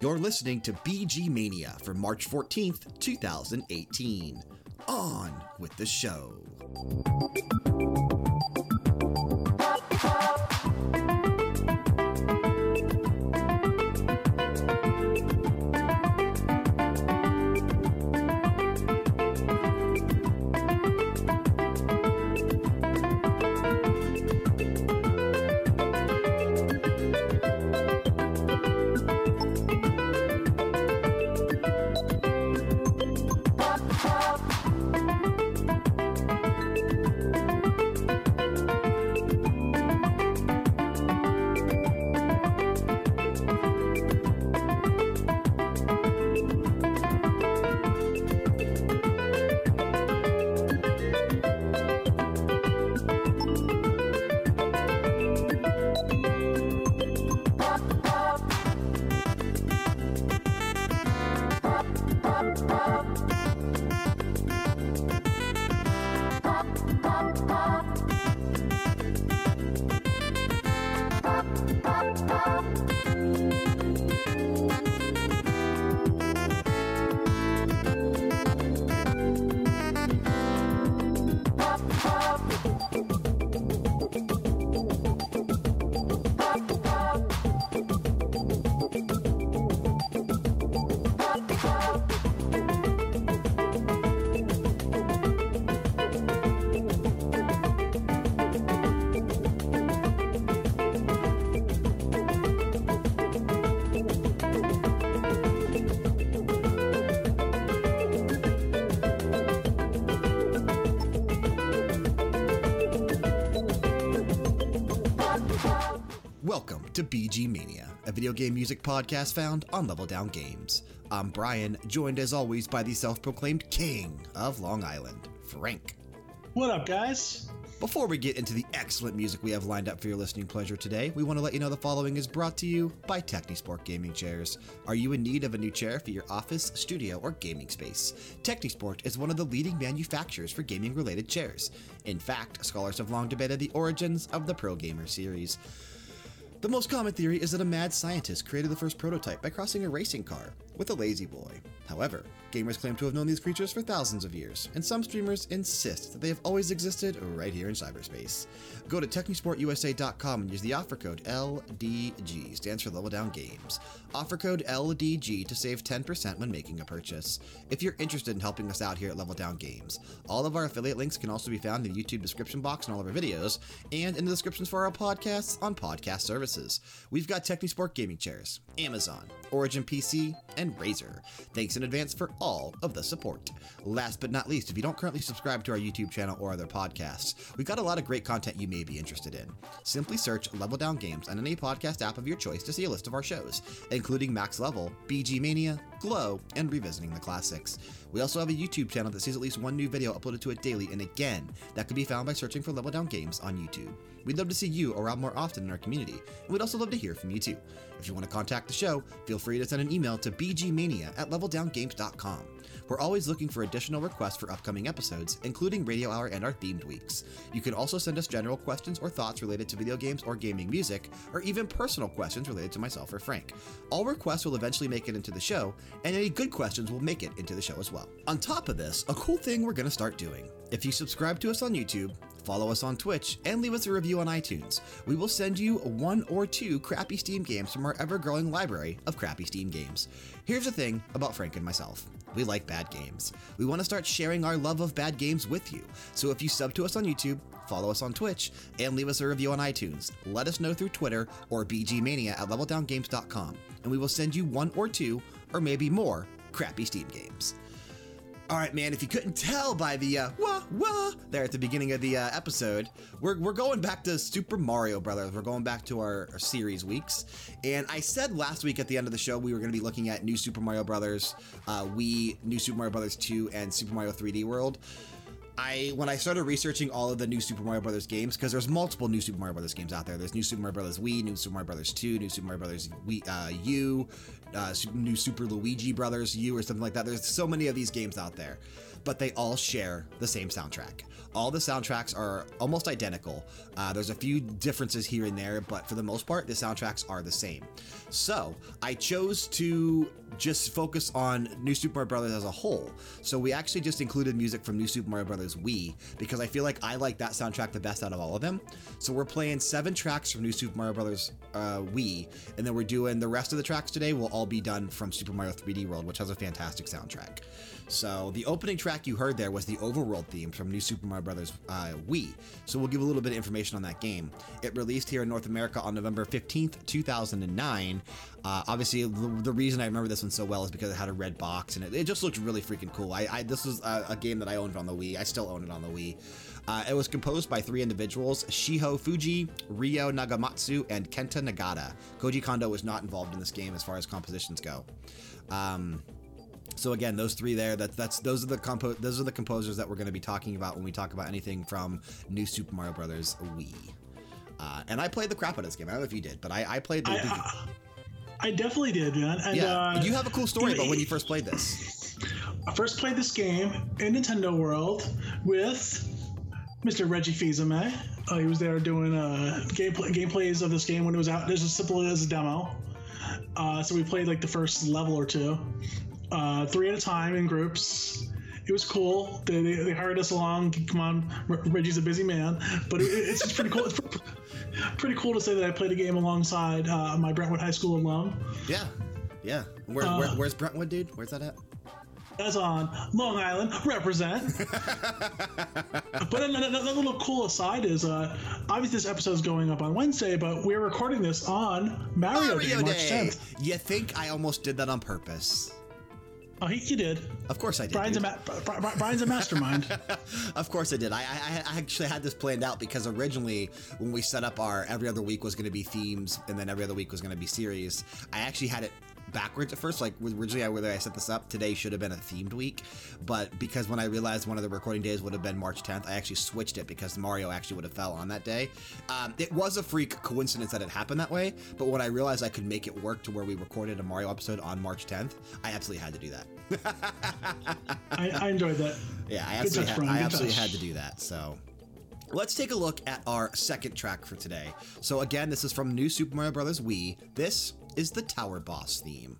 You're listening to BG Mania for March 14th, 2018. On with the show. Video game music podcast found on Level Down Games. I'm Brian, joined as always by the self proclaimed king of Long Island, Frank. What up, guys? Before we get into the excellent music we have lined up for your listening pleasure today, we want to let you know the following is brought to you by Technisport Gaming Chairs. Are you in need of a new chair for your office, studio, or gaming space? Technisport is one of the leading manufacturers for gaming related chairs. In fact, scholars have long debated the origins of the Pro Gamer series. The most common theory is that a mad scientist created the first prototype by crossing a racing car with a lazy boy. However, gamers claim to have known these creatures for thousands of years, and some streamers insist that they have always existed right here in cyberspace. Go to TechnisportUSA.com and use the offer code LDG, stands for Level Down Games. Offer code LDG to save 10% when making a purchase. If you're interested in helping us out here at Level Down Games, all of our affiliate links can also be found in the YouTube description box in all of our videos, and in the descriptions for our podcasts on podcast services. We've got Technisport gaming chairs, Amazon, Origin PC, and Razer. Thanks in advance for all of the support. Last but not least, if you don't currently subscribe to our YouTube channel or other podcasts, we've got a lot of great content you may be interested in. Simply search Level Down Games on any podcast app of your choice to see a list of our shows, including Max Level, BG Mania, Glow, and Revisiting the Classics. We also have a YouTube channel that sees at least one new video uploaded to it daily, and again, that can be found by searching for Level Down Games on YouTube. We'd love to see you around more often in our community, and we'd also love to hear from you too. If you want to contact the show, feel free to send an email to bgmania at leveldowngames.com. We're always looking for additional requests for upcoming episodes, including Radio Hour and our themed weeks. You can also send us general questions or thoughts related to video games or gaming music, or even personal questions related to myself or Frank. All requests will eventually make it into the show, and any good questions will make it into the show as well. On top of this, a cool thing we're going to start doing. If you subscribe to us on YouTube, follow us on Twitch, and leave us a review on iTunes, we will send you one or two crappy Steam games from our ever growing library of crappy Steam games. Here's the thing about Frank and myself we like bad games. We want to start sharing our love of bad games with you. So if you sub to us on YouTube, follow us on Twitch, and leave us a review on iTunes, let us know through Twitter or bgmania at leveldowngames.com, and we will send you one or two, or maybe more, crappy Steam games. All right, man, if you couldn't tell by the uh, wah wah there at the beginning of the uh, episode, we're, we're going back to Super Mario Brothers. We're going back to our, our series weeks. And I said last week at the end of the show we were going to be looking at New Super Mario Brothers, uh, Wii, New Super Mario Brothers 2, and Super Mario 3D World. I when I started researching all of the new Super Mario Brothers games, because there's multiple new Super Mario Brothers games out there. There's new Super Mario Brothers Wii, new Super Mario Brothers 2, new Super Mario Brothers Wii, uh, U, uh, new Super Luigi Brothers U, or something like that. There's so many of these games out there, but they all share the same soundtrack. All the soundtracks are almost identical. Uh, there's a few differences here and there, but for the most part, the soundtracks are the same. So I chose to just focus on New Super Mario Brothers as a whole. So we actually just included music from New Super Mario Brothers Wii because I feel like I like that soundtrack the best out of all of them. So we're playing seven tracks from New Super Mario Brothers uh, Wii, and then we're doing the rest of the tracks today will all be done from Super Mario 3D World, which has a fantastic soundtrack. So the opening track you heard there was the Overworld theme from New Super Mario Brothers uh, Wii. So we'll give a little bit of information on that game. It released here in North America on November 15th, 2009. Uh, obviously, the, the, reason I remember this one so well is because it had a red box and it, it just looked really freaking cool. I, I this was a, a, game that I owned on the Wii. I still own it on the Wii. Uh, it was composed by three individuals Shiho Fujii, Ryo Nagamatsu, and Kenta Nagata. Koji Kondo was not involved in this game as far as compositions go. Um, so again, those three there, that, that's those are the compo those are the composers that we're going to be talking about when we talk about anything from New Super Mario Brothers Wii. Uh, and I played the crap out of this game. I don't know if you did, but I, I played the. I, I, definitely did, man. And, yeah, uh, you have a cool story about when you first played this. I first played this game in Nintendo World with Mr. Reggie Fils-Aimé. Uh, he was there doing uh, gameplay, gameplays of this game when it was out. There's as simple as a demo. Uh, so we played like the first level or two, uh, three at a time in groups. It was cool. They, they, they hired us along. Come on, Reggie's a busy man, but it, it's just pretty cool. It's pretty cool to say that I played a game alongside uh, my Brentwood High School alum. Yeah, yeah. Where, uh, where, where's Brentwood, dude? Where's that at? That's on Long Island. Represent. but another, little cool aside is, uh, obviously this episode is going up on Wednesday, but we're recording this on Mario, Mario Day, March 10th. You think I almost did that on purpose? Oh, he, he did. Of course I did. Brian's, a, ma- Brian's a mastermind. of course I did. I, I, I, actually had this planned out because originally, when we set up our every other week was going to be themes and then every other week was going to be series, I actually had it backwards at first. Like originally, I, whether I set this up, today should have been a themed week. But because when I realized one of the recording days would have been March 10th, I actually switched it because Mario actually would have fell on that day. Um, it was a freak coincidence that it happened that way. But when I realized I could make it work to where we recorded a Mario episode on March 10th, I absolutely had to do that. I, I, enjoyed that. Yeah, I absolutely, had, I absolutely had to do that. So. Let's take a look at our second track for today. So again, this is from New Super Mario Bros. Wii. This is the Tower Boss theme.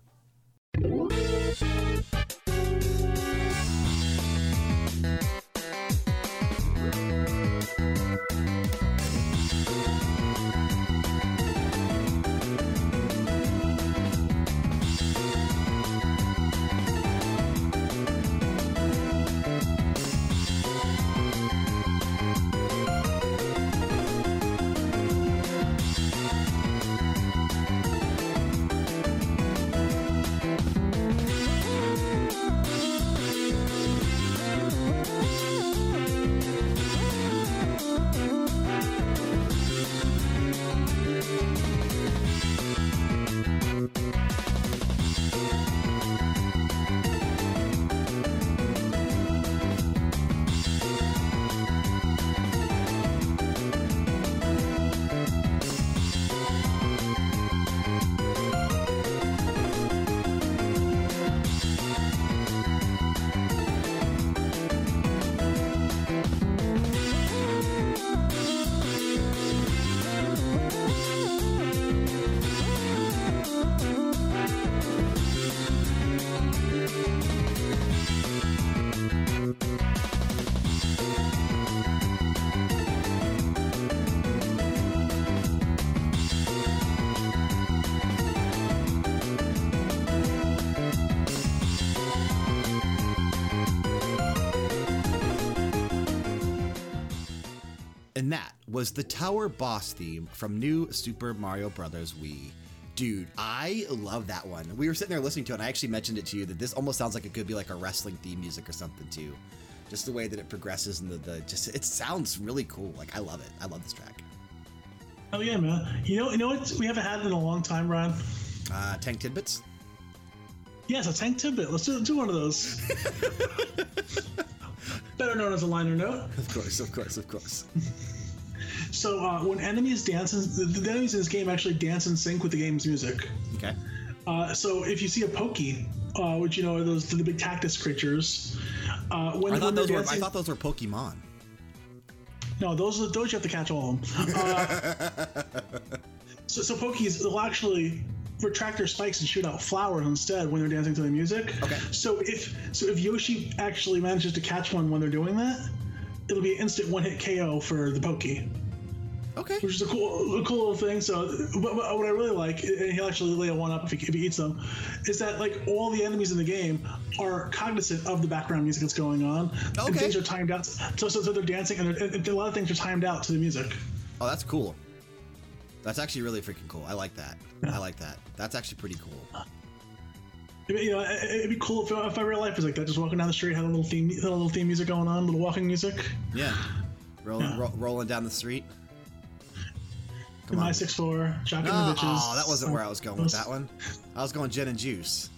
Was the Tower Boss theme from New Super Mario Bros. Wii. Dude, I love that one. We were sitting there listening to it, and I actually mentioned it to you that this almost sounds like it could be like a wrestling theme music or something, too. Just the way that it progresses and the, the just, it sounds really cool. Like, I love it. I love this track. Oh, yeah, man. You know, you know what we haven't had in a long time, Ron? Uh, tank tidbits? Yes, a tank tidbit. Let's do, do one of those. better known as a liner note. Of course, of course, of course. So uh, when enemies dance, in, the enemies in this game actually dance in sync with the game's music. Okay. Uh, so if you see a pokey, uh, which you know are those the big cactus creatures, uh, when, I when thought they're those were. I thought those were Pokemon. no, those are- those you have to catch all of them. Uh, so so pokies will actually retract their spikes and shoot out flowers instead when they're dancing to the music. Okay. So if so if Yoshi actually manages to catch one when they're doing that, it'll be an instant one hit KO for the pokey. Okay. which is a cool, a cool little thing. So, but, but what I really like, and he'll actually lay a one up if he, if he eats them, is that like all the enemies in the game are cognizant of the background music that's going on, and things are timed out. So, so, so they're dancing, and, they're- and a lot of things are timed out to the music. Oh, that's cool. That's actually really freaking cool. I like that. I like that. That's actually pretty cool. You know, it- it'd be cool if, if my real life was like that. Just walking down the street, had a little theme, had a little theme music going on, little walking music. Yeah. Rolling, ro- rolling down the street. In my six four, shocking Oh, the bitches. oh, that wasn't where I was going with that one. I was going gin and juice.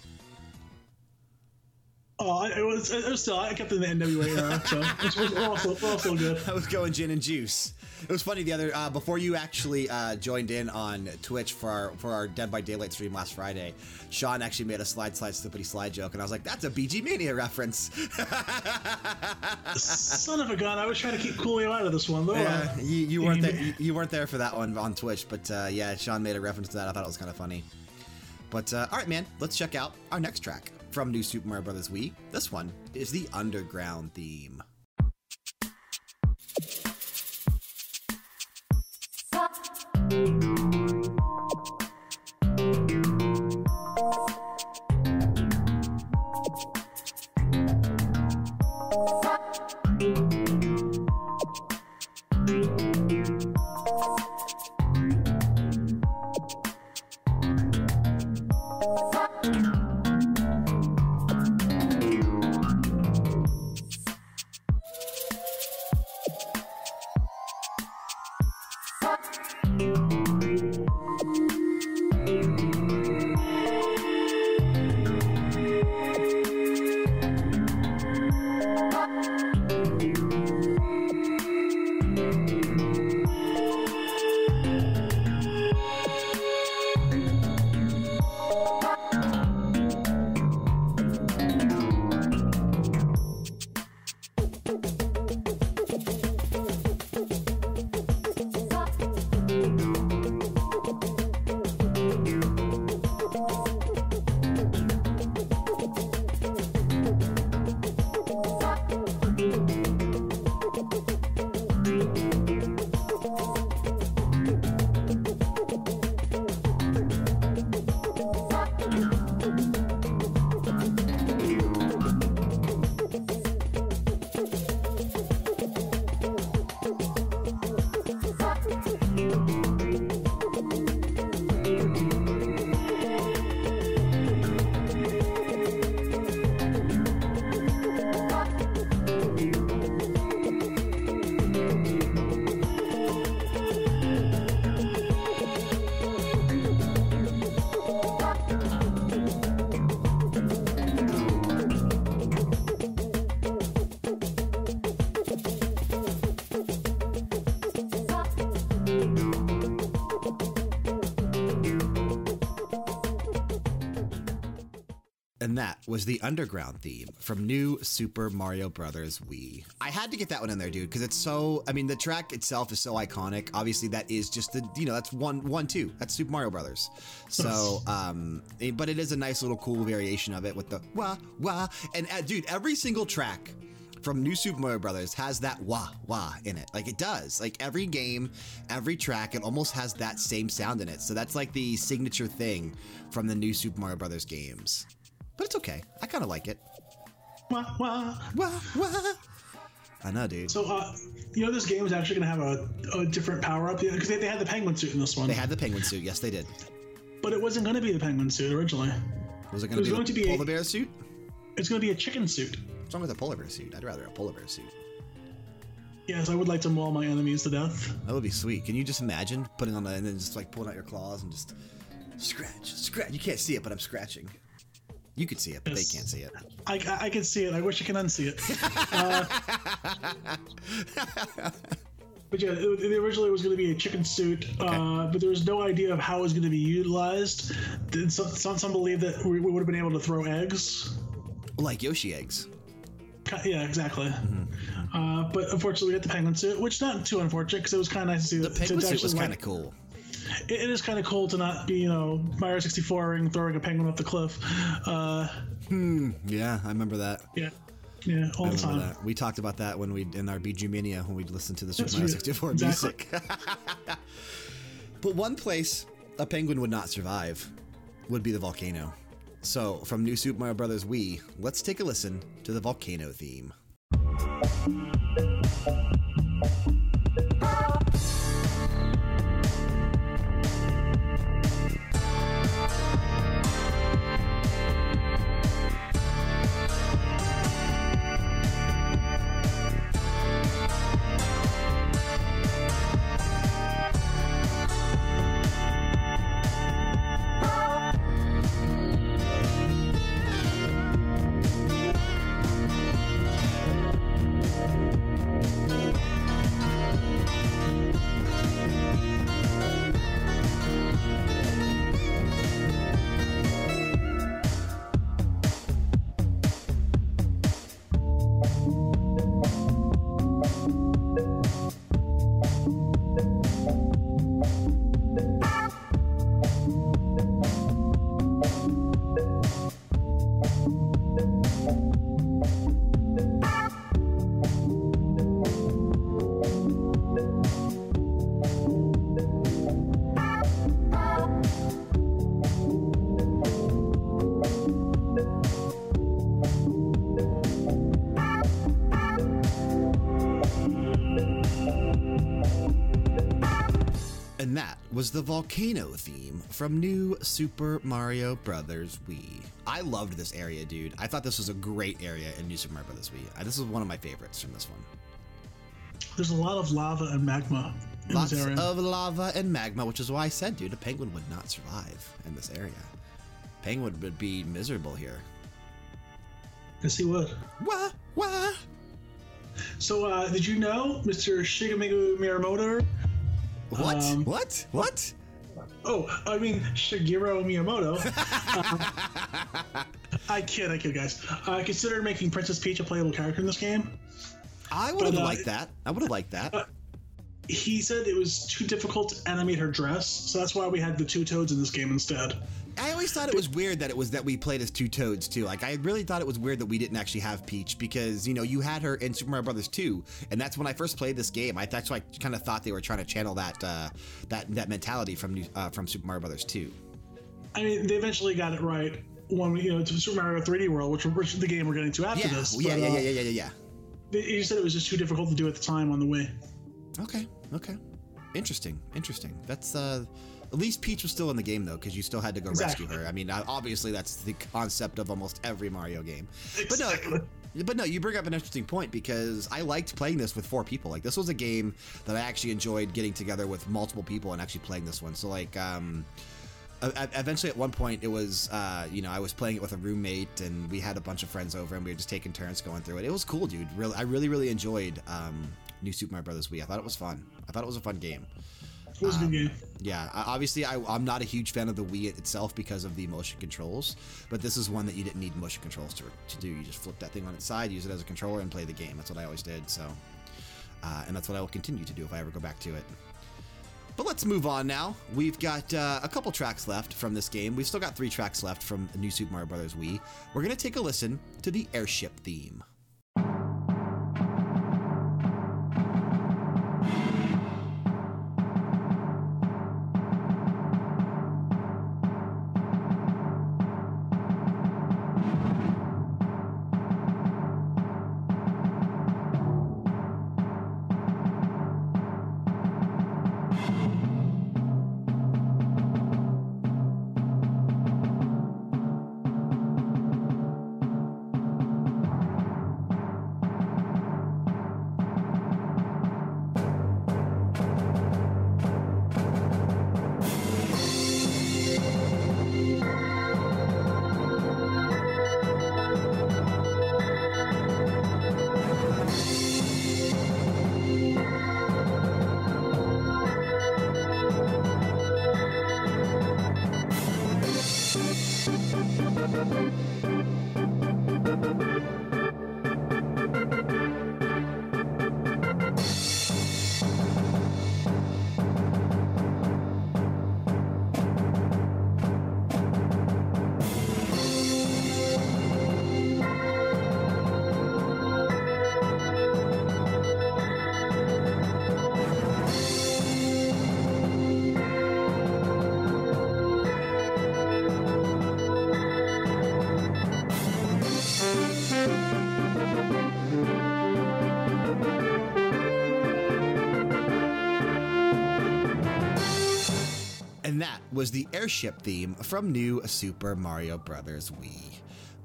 Oh, I- it was, it was still. I kept it in the NWA era, so it's also, it's also good. I was going gin and juice. It was funny the other uh, before you actually uh, joined in on Twitch for our for our Dead by Daylight stream last Friday. Sean actually made a slide slide slippity slide joke, and I was like, "That's a BG Mania reference." Son of a gun! I was trying to keep Coolio out of this one, though. yeah, you, you weren't there. You, you weren't there for that one on Twitch, but uh, yeah, Sean made a reference to that. I thought it was kind of funny. But uh, all right, man, let's check out our next track from New Super Mario Bros. Wii. This one is the Underground theme. And that was the Underground theme from New Super Mario Brothers Wii. I had to get that one in there, dude, because it's so. I mean, the track itself is so iconic. Obviously, that is just the. You know, that's one, one, two. That's Super Mario Brothers. So, um, but it is a nice little cool variation of it with the wah wah. And uh, dude, every single track from New Super Mario Brothers has that wah wah in it. Like it does. Like every game, every track, it almost has that same sound in it. So that's like the signature thing from the New Super Mario Brothers games. But it's okay. I kind of like it. Wah, wah. Wah wah. I know, dude. So, uh, you know, this game is actually going to have a, a different power up because they, they had the penguin suit in this one, They had the penguin suit. Yes, they did. but it wasn't going to be the penguin suit originally. Was it going was to be going the to be a- polar bear suit? It's going to be a chicken suit. What's wrong with a polar bear suit? I'd rather a polar bear suit. Yes, I would like to maul my enemies to death. That would be sweet. Can you just imagine putting on the and then just like pulling out your claws and just scratch, scratch? You can't see it, but I'm scratching. You could see it, but Yes. they can't see it. I, I, can see it. I wish I could unsee it. Uh, but yeah, it, it originally was going to be a chicken suit, uh, but there was no idea of how it was going to be utilized. Did some, some, some believe that we, we would have been able to throw eggs. like Yoshi eggs. Yeah, exactly. Mm-hmm. Uh, but unfortunately, we got the penguin suit, which not too unfortunate because it was kind of nice to see The penguin suit was kind of cool. It, it is kind of cool to not be, you know, Mario 64 and throwing a penguin off the cliff. Uh, Yeah, I remember that. yeah, yeah, all the time. that. We talked about that when we in our BG Mania when we listened to the Super Mario 64 Exactly. music. but one place a penguin would not survive would be the volcano. So, from New Super Mario Bros. Wii, let's take a listen to the volcano theme. Was the volcano theme from New Super Mario Bros. Wii. I loved this area, dude. I thought this was a great area in New Super Mario Bros. Wii. Uh, This was one of my favorites from this one. There's a lot of lava and magma in Lots this area. of lava and magma, which is why I said, dude, a penguin would not survive in this area. Penguin would be miserable here. yes, he would. Wah, wah. So, uh, did you know Mr. Shigeru Miyamoto? What? Um, what? What? Oh, I mean Shigeru Miyamoto. Uh, I kid, I kid, guys. I considered making Princess Peach a playable character in this game. I would have uh, liked that. I would have liked that. He said it was too difficult to animate her dress, so that's why we had the two toads in this game instead. I always thought it was weird that it was that we played as two toads too. Like I really thought it was weird that we didn't actually have Peach because you know you had her in Super Mario Brothers 2, and that's when I first played this game. I that's why I kind of thought they were trying to channel that uh, that that mentality from uh, from Super Mario Brothers 2. I mean, they eventually got it right when you know, to Super Mario 3D World, which, which the game we're getting to after Yeah, this. yeah, but, yeah, uh, yeah, yeah, yeah, yeah, yeah. they- He said it was just too difficult to do at the time on the Wii. Okay, okay, interesting, interesting. That's uh, at least Peach was still in the game though, because you still had to go Exactly. rescue her. I mean, obviously that's the concept of almost every Mario game. But no, But no, you bring up an interesting point because I liked playing this with four people. Like this was a game that I actually enjoyed getting together with multiple people and actually playing this one. So like, um, eventually at one point it was, uh, you know, I was playing it with a roommate and we had a bunch of friends over and we were just taking turns going through it. It was cool, dude. Really, I really, really enjoyed um, New Super Mario Brothers Wii. I thought it was fun. I thought it was a fun game. It was a good game. Yeah, obviously I, I'm not a huge fan of the Wii itself because of the motion controls, but this is one that you didn't need motion controls to, to do. You just flip that thing on its side, use it as a controller, and play the game. That's what I always did. So, uh, and that's what I will continue to do if I ever go back to it. But let's move on now. We've got uh, a couple tracks left from this game. We've still got three tracks left from the New Super Mario Bros. Wii. We're gonna take a listen to the airship theme. Was the airship theme from New Super Mario Bros. Wii.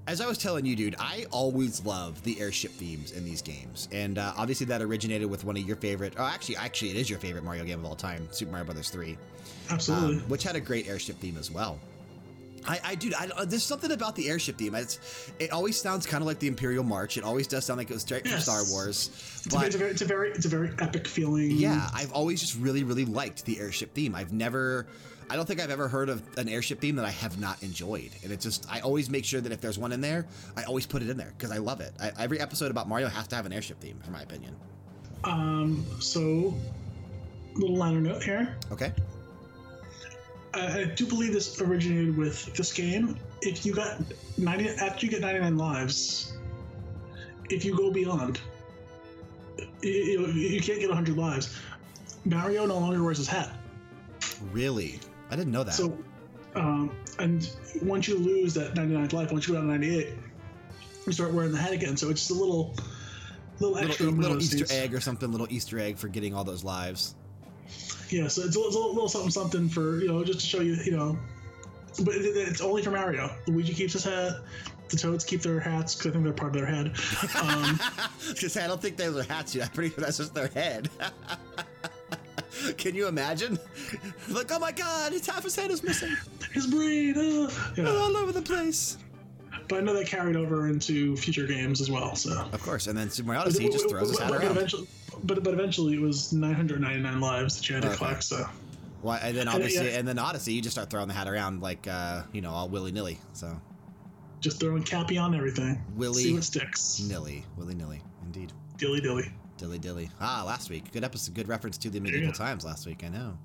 As I was telling you, dude, I always love the airship themes in these games. And uh, obviously, that originated with one of your favorite, oh, actually, actually, it is your favorite Mario game of all time, Super Mario Bros. 3, Absolutely. um, which had a great airship theme as well. I, I dude, I, there's something about the airship theme. It's, it always sounds kind of like the Imperial March. It always does sound like it was straight Yes. from Star Wars. it's, a, but- it's, a very, it's a very it's a very epic feeling. yeah, I've always just really, really liked the airship theme. I've never, I don't think I've ever heard of an airship theme that I have not enjoyed. And it's just, I always make sure that if there's one in there, I always put it in there because I love it. I, every episode about Mario has to have an airship theme, in my opinion. Um. So, little liner note here. Okay. I, I do believe this originated with this game. If you got ninety after you get ninety nine lives, if you go beyond, you, you, you can't get hundred lives. Mario no longer wears his hat. Really? I didn't know that. So, um, and once you lose that 99th life, once you go down to 98, you start wearing the hat again. So it's just a little, little extra. little, little. Easter egg or something, little Easter egg for getting all those lives. Yeah, so it's a, a little something, something for you know, just to show you, you know. But it, it's only for Mario. Luigi keeps his hat. The Toads keep their hats because I think they're part of their head. Um, Because I don't think those are hats, dude. I'm pretty sure that's just their head. Can you imagine? Like, oh my god, it's half his head is missing. his brain. Uh, yeah. All over the place. But I know that carried over into future games as well. So. Of course, and then Super Mario Odyssey just throws his hat but, around. eventually, but but eventually it was 999 lives that you had to Okay. collect. So Well, and then And, obviously, yeah. and then Odyssey, you just start throwing the hat around like, uh, you know, all willy nilly. So just throwing Cappy on everything. Willy See what sticks. nilly, willy nilly, indeed. Dilly dilly. Dilly dilly. Ah, last week. Good episode. Good reference to the medieval go. times last week. I know.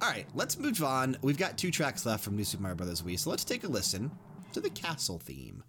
All right, let's move on. We've got two tracks left from New Super Mario Brothers Wii, so let's take a listen to the castle theme.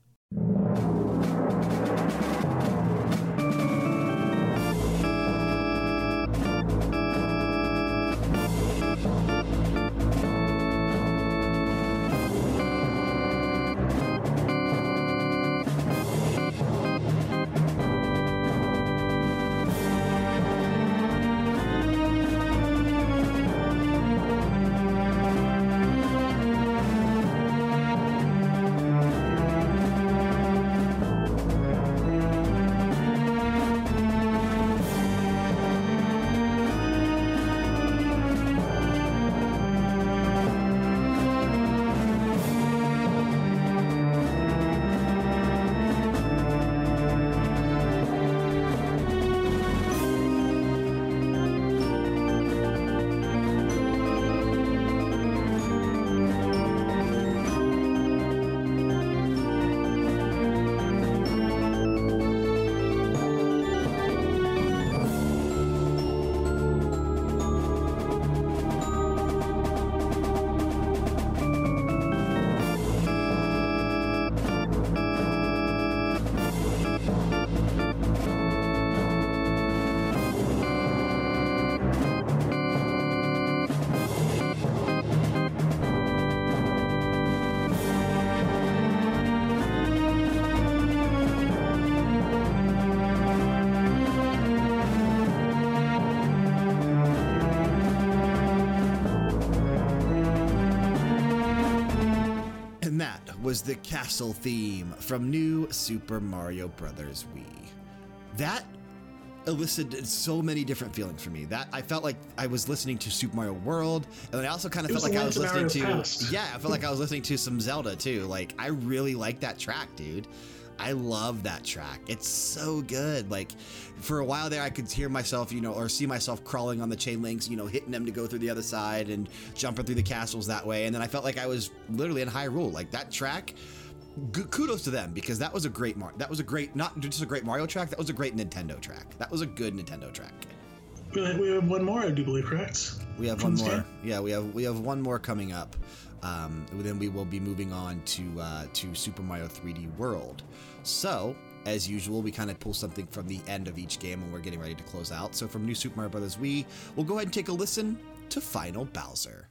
Was the castle theme from New Super Mario Bros. Wii. That elicited so many different feelings for me. That I felt like I was listening to Super Mario World, and I also kind of felt like I was listening to past. yeah, I felt like I was listening to some Zelda too. Like I really like that track, dude. I love that track. It's so good. Like, for a while there, I could hear myself, you know, or see myself crawling on the chain links, you know, hitting them to go through the other side and jumping through the castles that way. And then I felt like I was literally in Hyrule. Like, that track, kudos to them because that was a great Mar that was a great not just a great Mario track that was a great Nintendo track that was a good Nintendo track we have one more I do believe correct we have one more yeah we have we have one more coming up um, then we will be moving on to uh, to Super Mario 3D World so as usual we kind of pull something from the end of each game when we're getting ready to close out so from New Super Mario Bros. Wii we'll go ahead and take a listen to Final Bowser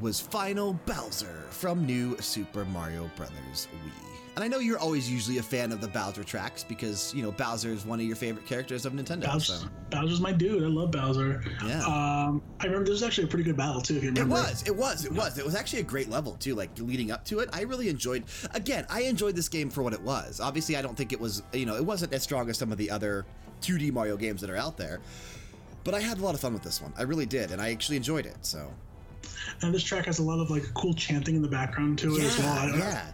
was Final Bowser from New Super Mario Bros. Wii. And I know you're always usually a fan of the Bowser tracks because, you know, Bowser is one of your favorite characters of Nintendo. Bowser, so. Bowser's my dude. I love Bowser. Yeah. Um, I remember this was actually a pretty good battle, too, if you remember. It was. It was. It was. It was actually a great level, too, like leading up to it. I really enjoyed, again, I enjoyed this game for what it was. Obviously, I don't think it was, you know, it wasn't as strong as some of the other 2D Mario games that are out there. But I had a lot of fun with this one. I really did, and I actually enjoyed it, so. And this track has a lot of like cool chanting in the background to it yeah, as well. Yeah.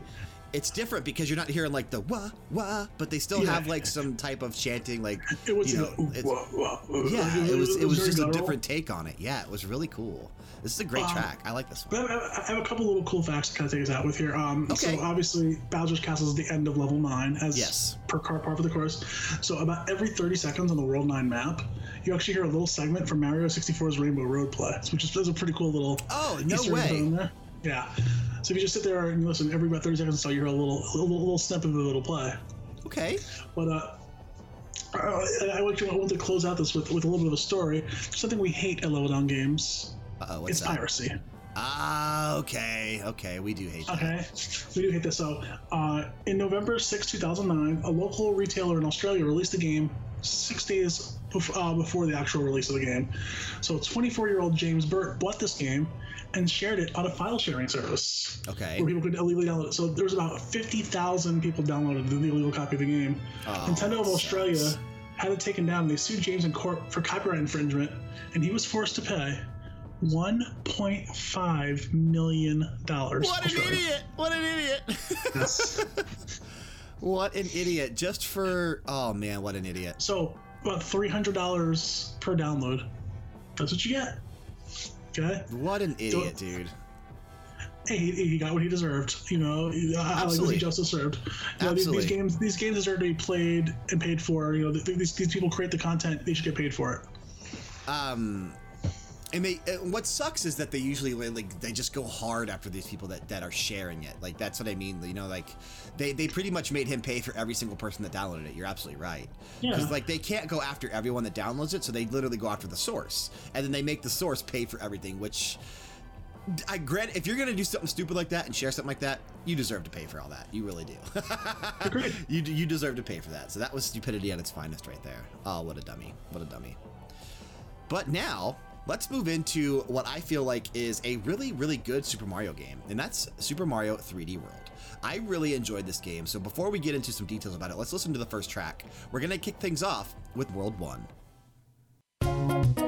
It's different because you're not hearing like the wah wah, but they still yeah. have like some type of chanting, like it was, you know, wah, wah, wah. yeah, it was it was, just a different take on it. Yeah, it was really cool. This is a great um, track. I like this one. I have a couple little cool facts to kind of take us out with here. Um, okay. So obviously, Bowser's Castle is the end of level nine, as yes. per car part of the course. So about every 30 seconds on the World Nine map, you actually hear a little segment from Mario 64's Rainbow Road play, which is, is a pretty cool little. Oh no Easter way! Yeah. So if you just sit there and listen, every about 30 seconds so, you hear a little, a little, little snippet of a little play. Okay. But uh, I, want to close out this with, with a little bit of a story. Something we hate at Level Down Games uh -oh, it's that? piracy. Ah, okay, okay, we do hate that. Okay, we do hate this. So, uh, in November 6, 2009, a local retailer in Australia released the game six days bef- uh, before the actual release of the game. So, 24 year old James Burt bought this game and shared it on a file sharing service. Okay. Where people could illegally download it. So, there was about 50,000 people downloaded the illegal copy of the game. Oh, Nintendo of Australia sucks. had it taken down. They sued James in court for copyright infringement, and he was forced to pay. $1.5 million. What an idiot! What an idiot! Yes. what an idiot. Just for. Oh, man, what an idiot. So, about $300 per download. That's what you get. Okay? What an idiot, so, dude. Hey, he, he, got what he deserved. You know, Absolutely. like justice served. You know, Absolutely. These, these, games, these games deserve to be played and paid for. You know, these, these people create the content; they should get paid for it. Um, and they uh, what sucks is that they usually like they just go hard after these people that, that are sharing it like that's what i mean you know like they, they pretty much made him pay for every single person that downloaded it you're absolutely right because yeah. like they can't go after everyone that downloads it so they literally go after the source and then they make the source pay for everything which I grant if you're gonna do something stupid like that and share something like that, you deserve to pay for all that. You really do. Agreed. you you deserve to pay for that. So that was stupidity at its finest right there. Oh, what a dummy! What a dummy! But now let's move into what I feel like is a really, really good Super Mario game, and that's Super Mario 3D World. I really enjoyed this game, so before we get into some details about it, let's listen to the first track. We're going to kick things off with World 1.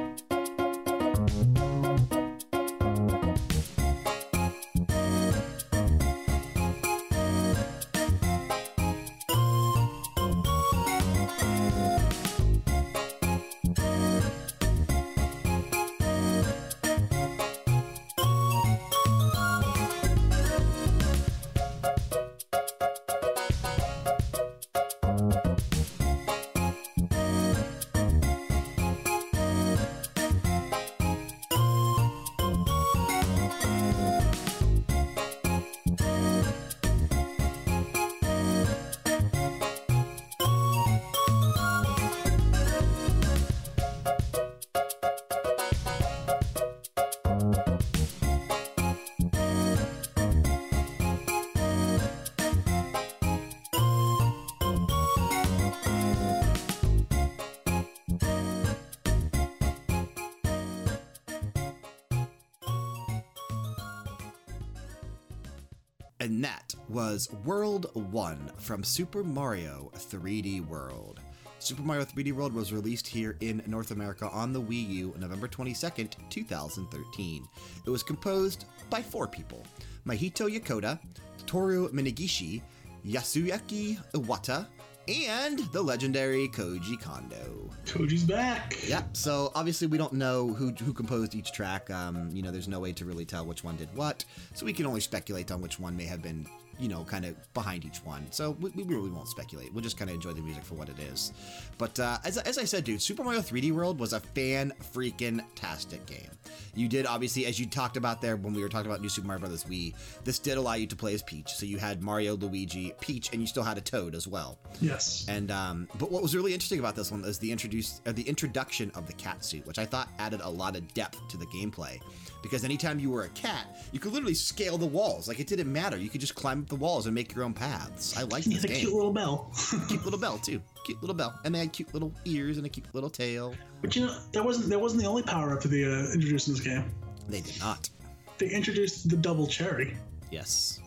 Was World 1 from Super Mario 3D World. Super Mario 3D World was released here in North America on the Wii U November 22nd, 2013. It was composed by four people Mahito Yokota, Toru Minegishi, Yasuaki Iwata, and the legendary Koji Kondo. Koji's back. Yeah, so obviously we don't know who, who composed each track. Um, you know, there's no way to really tell which one did what, so we can only speculate on which one may have been, you know, kind of behind each one. So we, we really won't speculate. We'll just kind of enjoy the music for what it is. But uh, as, as I said, dude, Super Mario 3D World was a fan freaking tastic game. You did obviously, as you talked about there when we were talking about New Super Mario Brothers Wii, this did allow you to play as Peach. So you had Mario, Luigi, Peach, and you still had a Toad as well. Yes. And um, but what was really interesting about this one is the introduce uh, the introduction of the cat suit, which I thought added a lot of depth to the gameplay. Because anytime you were a cat, you could literally scale the walls. Like it didn't matter. You could just climb up the walls and make your own paths. I like this a game. cute little bell. cute little bell too. Cute little bell, and they had cute little ears and a cute little tail. but you know, that wasn't that wasn't the only power up to the uh, introduced in this game. They did not. They introduced the double cherry, Yes.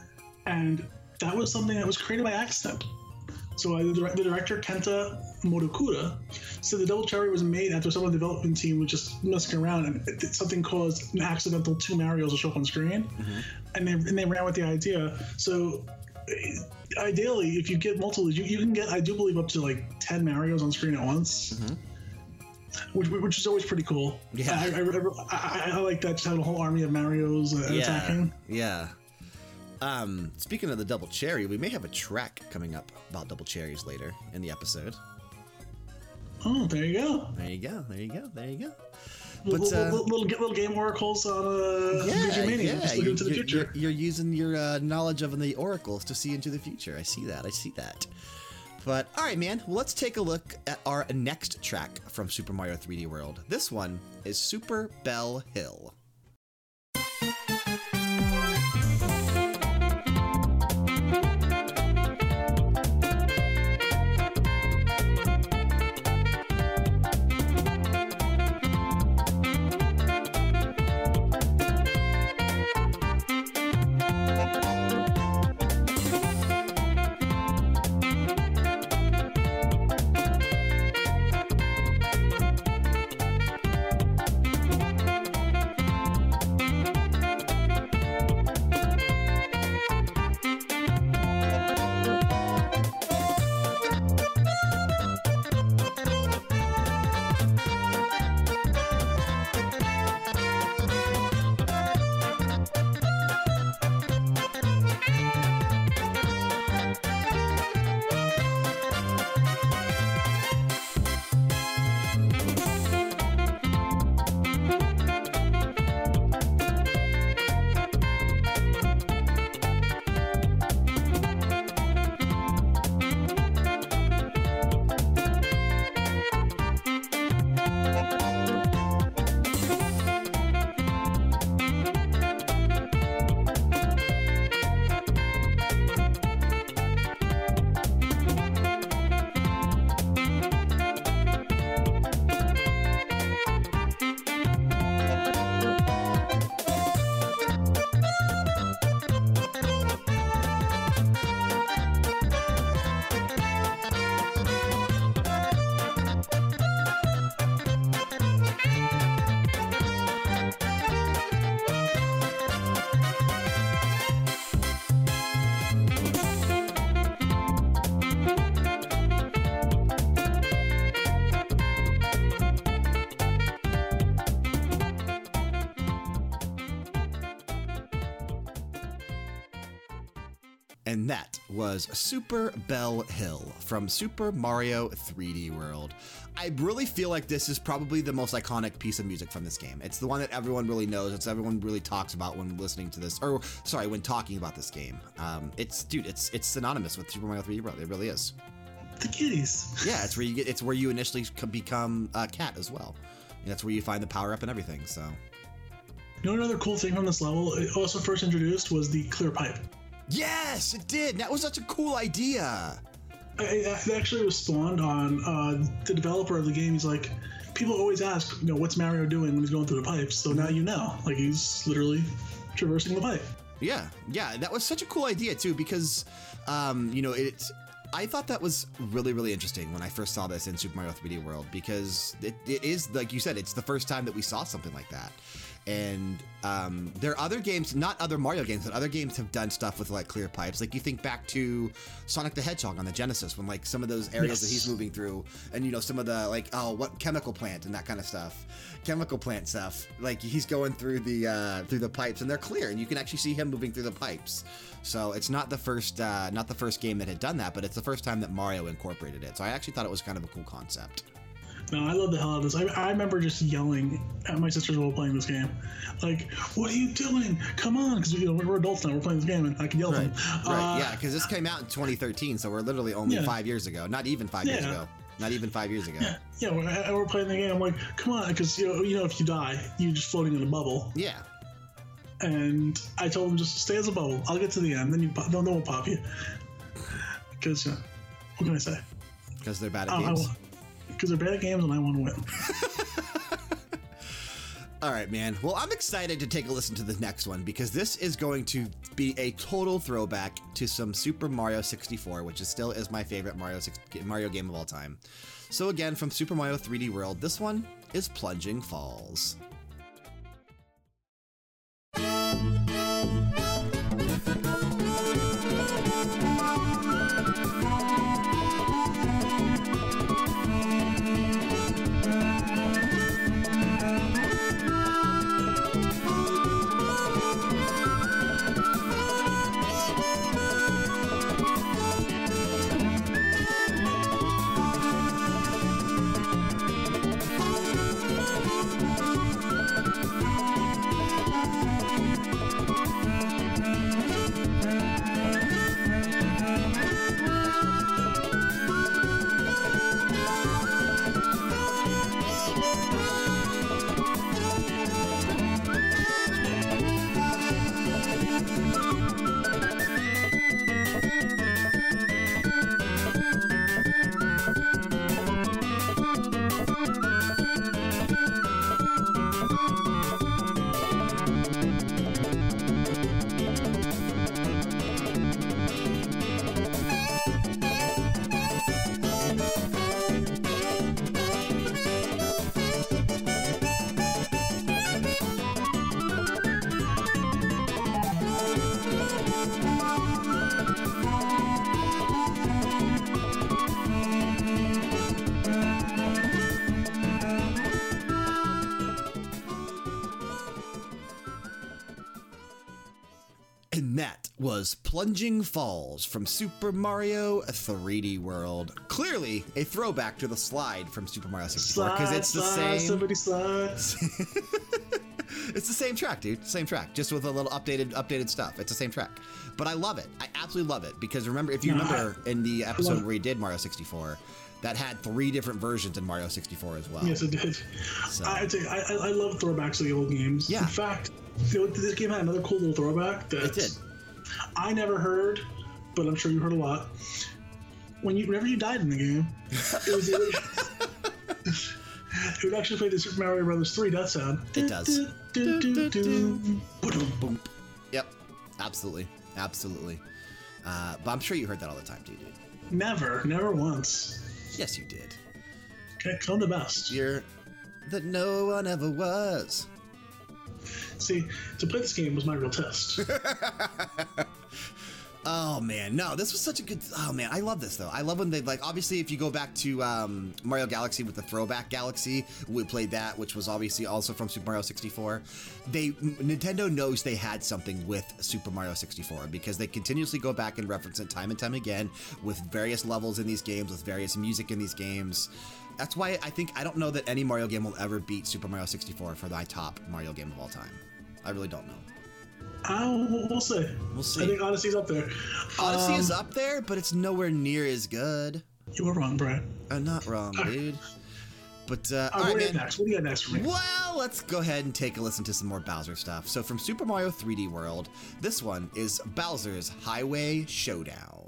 and that was something that was created by accident. So uh, the, the director Kenta Motokura said the double cherry was made after some of the development team was just messing around, and it, it- something caused an accidental two Mario's to show up on screen, and they and they ran with the idea. So. eh, Ideally, if you get multiple, you, you can get, I do believe, up to like 10 Marios on screen at once. which, which is always pretty cool. Yeah. I, I, I, I like that. Just having a whole army of Mario's uh, Yeah. attacking. Yeah. Um, speaking of the double cherry, we may have a track coming up about double cherries later in the episode. Oh, there you go. There you go. There you go. There you go. Little, But, uh, little, little, little, little game oracles on uh, Yeah, Mania. yeah. Just You, looking into the are future. you're using your uh, knowledge of the oracles to see into the future. I see that. I see that. But all right, man. Well, let's take a look at our next track from Super Mario 3D World. This one is Super Bell Hill. And that was Super Bell Hill from Super Mario 3D World. I really feel like this is probably the most iconic piece of music from this game. It's the one that everyone really knows. It's everyone really talks about when listening to this, or sorry, when talking about this game. Um, it's dude, it's it's synonymous with Super Mario 3D World. It really is. The kitties. Yeah, it's where you get. It's where you initially become a cat as well. And that's where you find the power up and everything. So. You know another cool thing from this level? Also first introduced was the clear pipe. Yes, it did. That was such a cool idea. It actually was spawned on uh, the developer of the game. He's like, people always ask, you know, what's Mario doing when he's going through the pipes? So now you know. Like he's literally traversing the pipe. Yeah, yeah, that was such a cool idea too because, um, you know, it's. I thought that was really, really interesting when I first saw this in Super Mario 3D World because it, it is, like you said, it's the first time that we saw something like that. And um, there are other games, not other Mario games, but other games have done stuff with like clear pipes. Like you think back to Sonic the Hedgehog on the Genesis, when like some of those areas yes. that he's moving through, and you know some of the like oh what chemical plant and that kind of stuff, chemical plant stuff. Like he's going through the uh, through the pipes and they're clear, and you can actually see him moving through the pipes. So it's not the first uh, not the first game that had done that, but it's the first time that Mario incorporated it. So I actually thought it was kind of a cool concept. No, I love the hell out of this. I, I remember just yelling at my sisters while playing this game, like, "What are you doing? Come on!" Because you know we're adults now. We're playing this game, and I can yell right. at them. Right? Uh, yeah, because this came out in 2013, so we're literally only yeah. five years ago. Not even five yeah. years ago. Not even five years ago. Yeah, yeah. We're, we're playing the game. I'm like, "Come on!" Because you know, you know, if you die, you're just floating in a bubble. Yeah. And I told them just stay as a bubble. I'll get to the end, then you pop, no, no one will pop you. Because uh, what can I say? Because they're bad at games because they're bad games and I want to win. All right, man. Well, I'm excited to take a listen to the next one because this is going to be a total throwback to some Super Mario 64, which is still is my favorite Mario Mario game of all time. So again, from Super Mario 3D World, this one is Plunging Falls. Was Plunging Falls from Super Mario 3D World. Clearly a throwback to the slide from Super Mario 64 because it's the slide, same. Somebody slides. it's the same track, dude. Same track, just with a little updated updated stuff. It's the same track, but I love it. I absolutely love it because remember, if you no, remember I, in the episode where we did Mario 64, that had three different versions in Mario 64 as well. Yes, it did. So. I, I, I love throwbacks to the old games. Yeah. In fact, this game had another cool little throwback. That it did. I never heard, but I'm sure you heard a lot. When you, whenever you died in the game, it was it would actually play the Super Mario Brothers 3 death sound. It does. Boom. Yep, absolutely, absolutely. Uh, but I'm sure you heard that all the time, too, dude. Never, never once. Yes, you did. Okay, come the best. You're that no one ever was. See, to play this game was my real test. Oh man, no, this was such a good. Oh man, I love this though. I love when they like. Obviously, if you go back to um, Mario Galaxy with the Throwback Galaxy, we played that, which was obviously also from Super Mario 64. They Nintendo knows they had something with Super Mario 64 because they continuously go back and reference it time and time again with various levels in these games, with various music in these games. That's why I think I don't know that any Mario game will ever beat Super Mario 64 for my top Mario game of all time. I really don't know. Uh, we'll see. We'll see. I think Odyssey's up there. Odyssey Um, is up there, but it's nowhere near as good. You were wrong, Brad. I'm not wrong, dude. But, uh, Uh, all what right, man. next? What do you got next for me? Well, let's go ahead and take a listen to some more Bowser stuff. So, from Super Mario 3D World, this one is Bowser's Highway Showdown.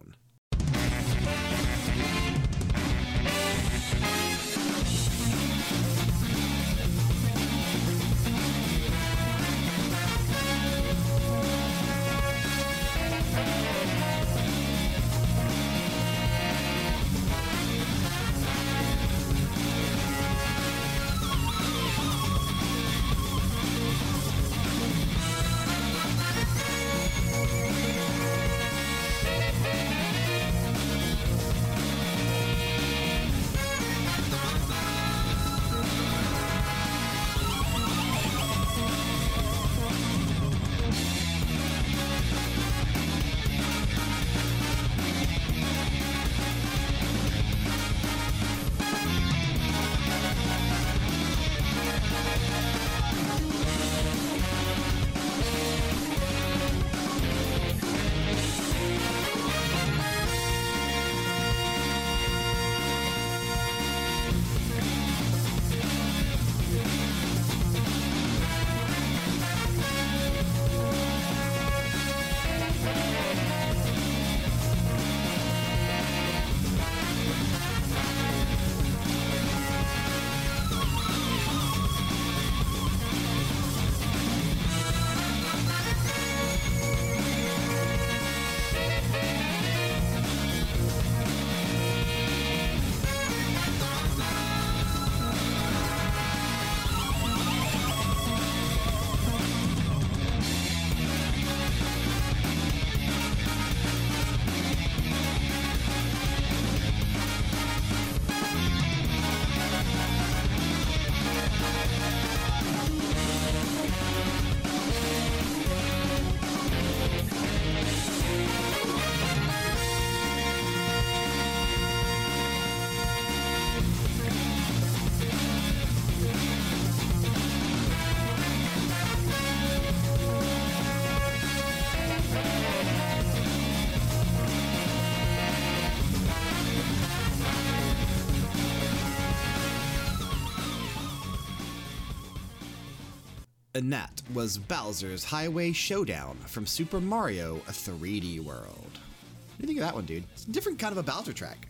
Was Bowser's Highway Showdown from Super Mario 3D World. What do you think of that one, dude? It's a different kind of a Bowser track.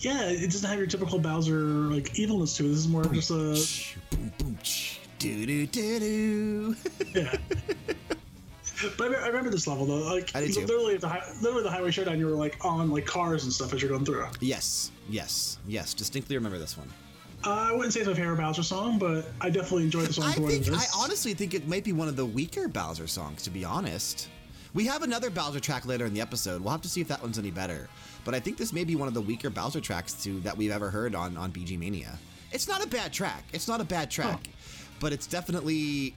Yeah, it doesn't have your typical Bowser like evilness to it. This is more of just a Boom, boom, do do do do. yeah. But I, remember this level though. Like I did too. literally, the literally the highway showdown. You were like on like cars and stuff as you're going through. yes, yes, yes. Distinctly remember this one. I wouldn't say it's my favorite Bowser song, but I definitely enjoyed the song I for what it think. I honestly think it might be one of the weaker Bowser songs, to be honest. We have another Bowser track later in the episode. We'll have to see if that one's any better. But I think this may be one of the weaker Bowser tracks to that we've ever heard on on BG Mania. It's not a bad track. It's not a bad track, but it's definitely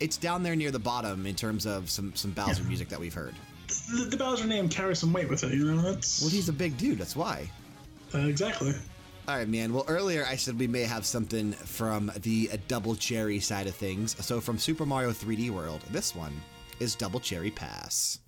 it's down there near the bottom in terms of some some Bowser music that we've heard. the, the Bowser name carries some weight with it. You know, that's Well, he's a big dude. That's why. uh, exactly. All right, man. Well, earlier I said we may have something from the Double Cherry side of things. So, from Super Mario 3D World, this one is Double Cherry Pass.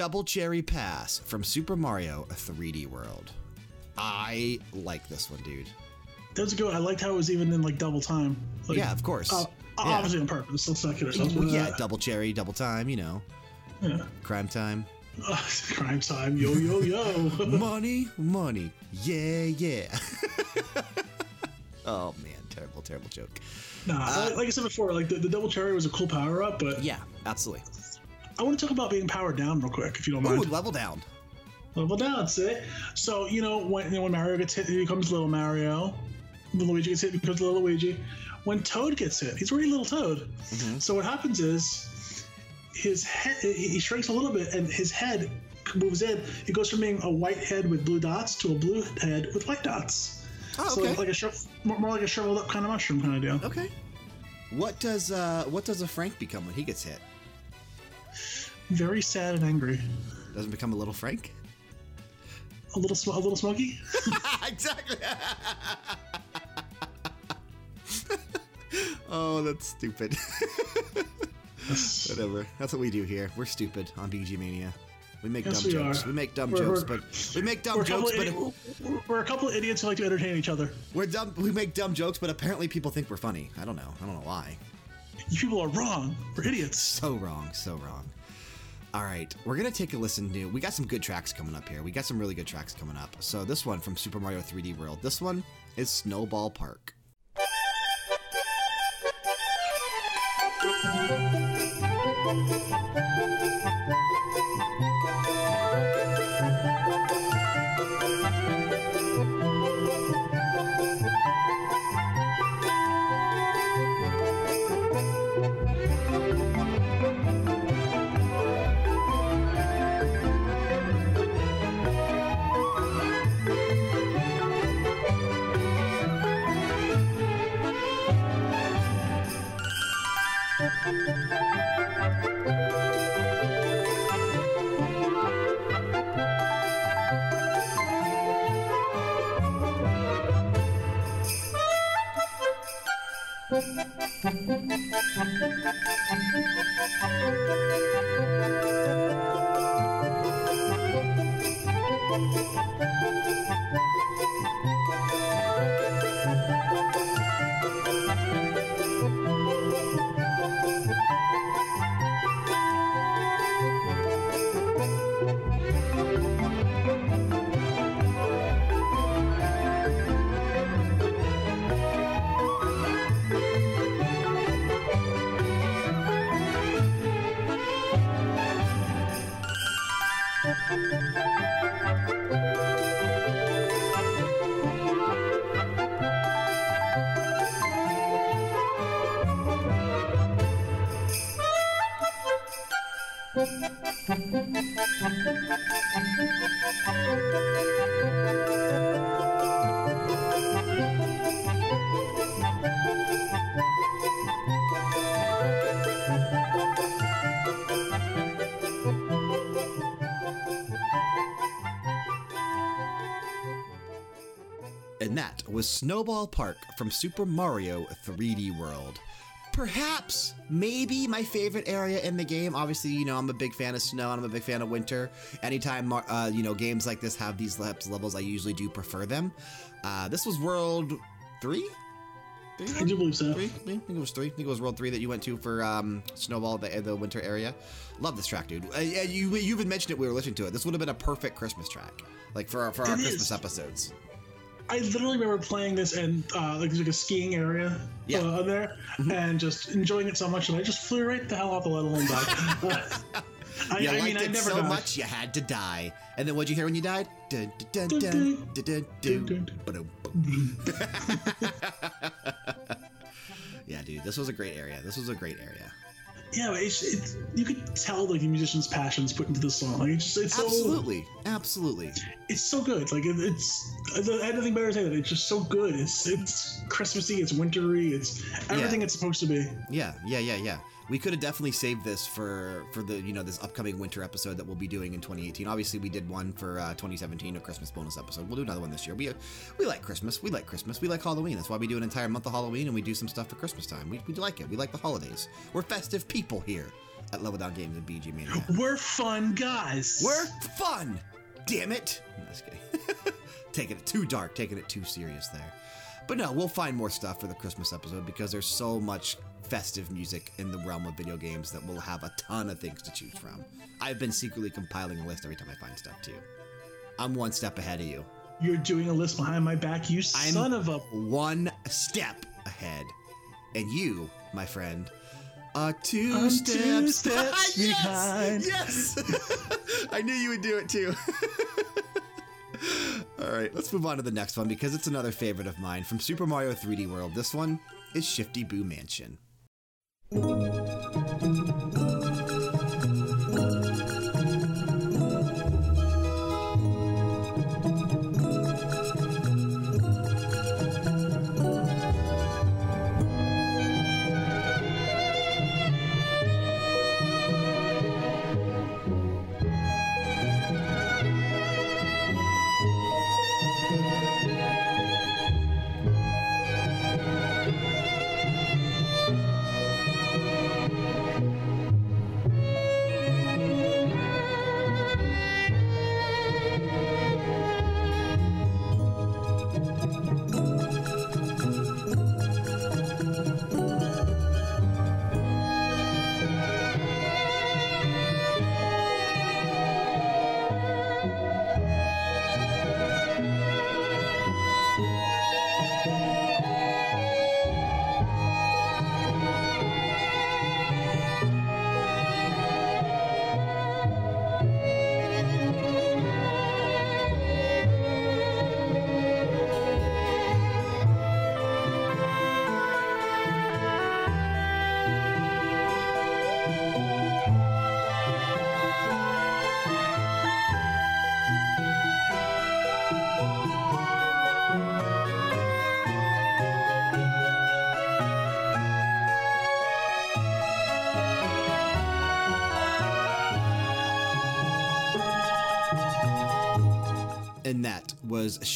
Double Cherry Pass from Super Mario 3D World. I like this one, dude. That was good. I liked how it was even in like double time. Like, yeah, of course. Uh, yeah. Obviously on purpose. Let's not kid ourselves. Well, yeah, that. double cherry, double time, you know. Yeah. Crime time. Uh, crime time. Yo, yo, yo. money, money. Yeah, yeah. oh, man. Terrible, terrible joke. nah, like, like I said before, like the, the double cherry was a cool power up, but Uh, Yeah, absolutely. I want to talk about being powered down real quick, if you don't Ooh, mind. level down. Level down, say. So you know when you know, when Mario gets hit, he becomes little Mario. When Luigi gets hit, he becomes little Luigi. When Toad gets hit, he's already little Toad. Mhm. So what happens is his head he shrinks a little bit, and his head moves in. It goes from being a white head with blue dots to a blue head with white dots. Oh, So like a shriv- more like a shriveled up kind of mushroom kind of deal. okay. What does uh what does a Frank become when he gets hit? Very sad and angry. Doesn't become a little Frank? A little sm- a little smoky. exactly. oh, that's stupid. Whatever. That's what we do here. We're stupid on BG Mania. We make Yes, dumb we jokes. are. We make dumb We're- jokes, we're- but we make dumb We're a, couple jokes, but we're a couple of idiots who like to entertain each other. we're dumb. We make dumb jokes, but apparently people think we're funny. I don't know. I don't know why. You people are wrong. We're idiots. So wrong. So wrong. All right, we're gonna take a listen to. We got some good tracks coming up here. We got some really good tracks coming up. So this one from Super Mario 3D World. This one is Snowball Park. Thank you. And that was Snowball Park from Super Mario 3D World. Perhaps, maybe my favorite area in the game. Obviously, you know, I'm a big fan of snow and I'm a big fan of winter. Anytime, uh, you know, games like this have these levels, I usually do prefer them. Uh, this was World 3? I do believe so. Three? I think it was three. I think it was World Three that you went to for um, Snowball, the, the winter area. Love this track, dude. Uh, you you even mentioned it. We were listening to it. This would have been a perfect Christmas track, like for our, for our It is. Christmas episodes. I literally remember playing this in uh, like there's like a skiing area Yeah. Mm-hmm. uh, there, and just enjoying it so much, and I just flew right the hell off the level and died. I, You I liked mean, I it never so died. much you had to die. And then what'd you hear when you died? Yeah, dude, this was a great area. This was a great area. Yeah, it's, it's you could tell like the musician's passions put into the song. Like it's just it's so Absolutely, absolutely. it's so good. Like it, it's I had nothing better to say that it's just so good. It's it's Christmassy. It's wintry. It's everything it's supposed to be. Yeah, yeah, yeah, yeah. We could have definitely saved this for for the you know this upcoming winter episode that we'll be doing in 2018. Obviously, we did one for uh, 2017, a Christmas bonus episode. We'll do another one this year. We we like Christmas. We like Christmas. We like Halloween. That's why we do an entire month of Halloween and we do some stuff for Christmas time. We, we like it. We like the holidays. We're festive people here at Level Down Games and BG Mania. We're fun guys. We're fun. Damn it! No, just kidding. taking it too dark, taking it too serious there. But no, we'll find more stuff for the Christmas episode because there's so much festive music in the realm of video games that we'll have a ton of things to choose from. I've been secretly compiling a list every time I find stuff too. I'm one step ahead of you. You're doing a list behind my back, you I'm son of a. one step ahead. And you, my friend, are 2 I'm steps, two steps yes! behind. Yes! I knew you would do it too. All right, let's move on to the next one because it's another favorite of mine from Super Mario 3D World. This one is Shifty Boo Mansion. And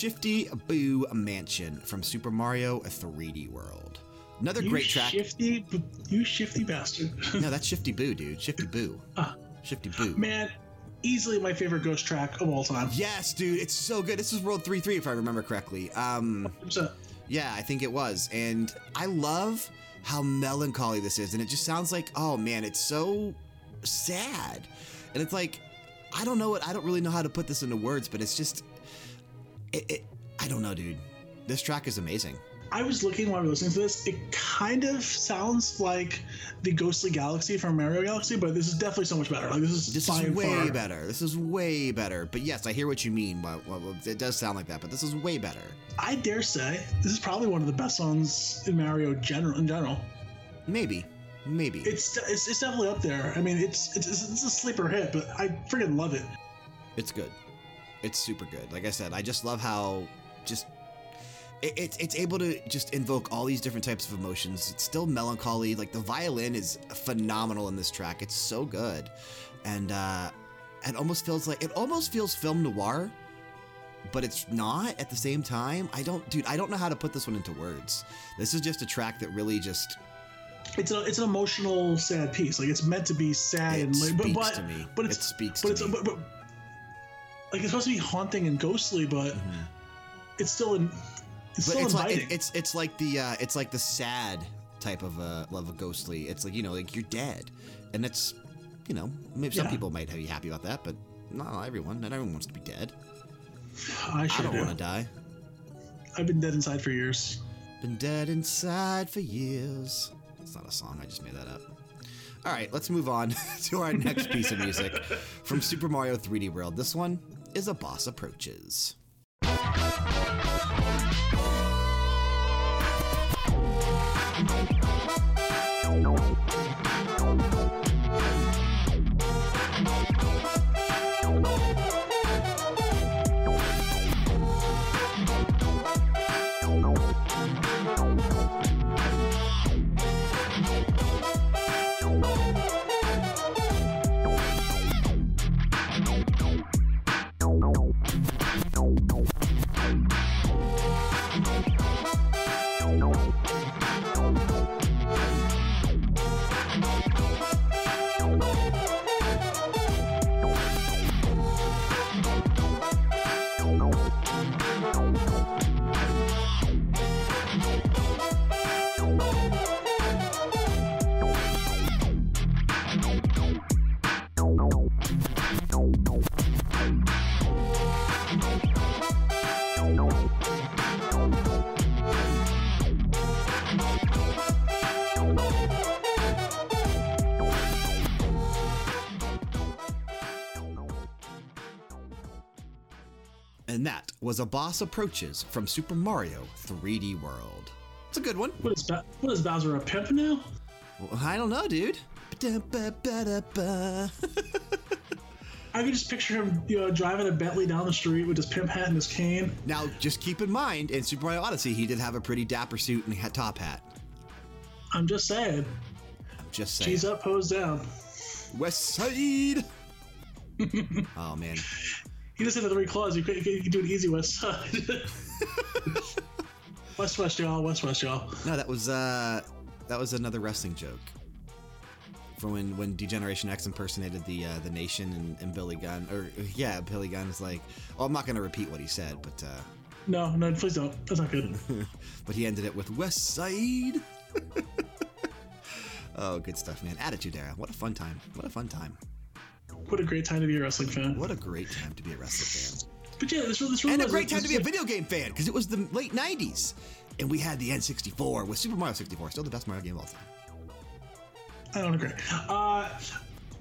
Shifty Boo Mansion from Super Mario 3D World. Another You great track. Shifty, you shifty bastard. no, that's Shifty Boo, dude. Shifty Boo. Ah. Shifty Boo. Man, easily my favorite ghost track of all time. Yes, dude, it's so good. This is World 3 3, if I remember correctly. Um, yeah, I think it was. And I love how melancholy this is. And it just sounds like, oh man, it's so sad. And it's like, I don't know what, I don't really know how to put this into words, but it's just, it, it I don't know, dude. This track is amazing. I was looking while we were listening to this. It kind of sounds like the Ghostly Galaxy from Mario Galaxy, but this is definitely so much better. Like this is This is way far. better. This is way better. But yes, I hear what you mean. Well, well, it does sound like that, but this is way better. I dare say this is probably one of the best songs in Mario general in general. Maybe. Maybe. It's it's, it's definitely up there. I mean, it's, it's it's a sleeper hit, but I freaking love it. It's good. It's super good. Like I said, I just love how just it, it's it's able to just invoke all these different types of emotions. It's still melancholy. Like the violin is phenomenal in this track. It's so good, and uh, it almost feels like it almost feels film noir, but it's not at the same time. I don't, dude. I don't know how to put this one into words. This is just a track that really just It's a it's an emotional sad piece. Like it's meant to be sad it and like, but, speaks but to me. but it's it speaks but to it's me. but, but like it's supposed to be haunting and ghostly, but Mhm. it's still in it's but still it's inviting. like it, it's it's like the uh, it's like the sad type of uh, love of ghostly. It's like you know like you're dead, and it's you know maybe some Yeah. people might be happy about that, but not everyone. Not everyone wants to be dead. I I don't do. want to die. I've been dead inside for years. Been dead inside for years. It's not a song. I just made that up. All right, let's move on to our next piece of music from Super Mario 3D World. This one is A Boss Approaches. And that was a boss approaches from Super Mario 3D World. It's a good one. What is, ba- what is Bowser, a pimp now? Well, I don't know, dude. I could just picture him, you know, driving a Bentley down the street with his pimp hat and his cane. Now, just keep in mind, in Super Mario Odyssey, he did have a pretty dapper suit and a top hat. I'm just saying. I'm just saying. G's up, hose down. West Side. oh man, He just had the three claws. You could, you could, you could do an easy west side. west, west, y'all. West, west, y'all. no, that was uh, that was another wrestling joke. From when when D-Generation X impersonated the uh, the Nation and, and Billy Gunn, or yeah, Billy Gunn is like, well, I'm not going to repeat what he said, but uh, No, no, please don't. That's not good. but he ended it with West Side. oh, good stuff, man. Attitude Era. What a fun time. What a fun time. What a great time to be a wrestling fan. What a great time to be a wrestling fan. But yeah, this, this really And a great time to be a video game fan because it was the late 90s. And we had the N64 with Super Mario 64, still the best Mario game of all time. I don't agree. Uh,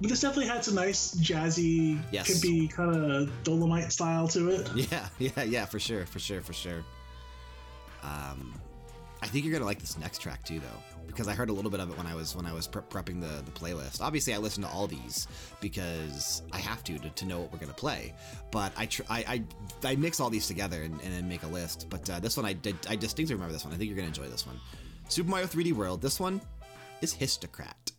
but this definitely had some nice jazzy, Yes. be kind of Dolomite style to it. Yeah, yeah, yeah, for sure, for sure, for sure. Um, I think you're gonna like this next track too, though, because I heard a little bit of it when I was when I was pre prepping the the playlist. Obviously, I listen to all these because I have to to, to know what we're gonna play. But I I, I I mix all these together and, and then make a list. But uh, this one I did I distinctly remember this one. I think you're gonna enjoy this one. Super Mario 3D World. This one is Hisstocrat.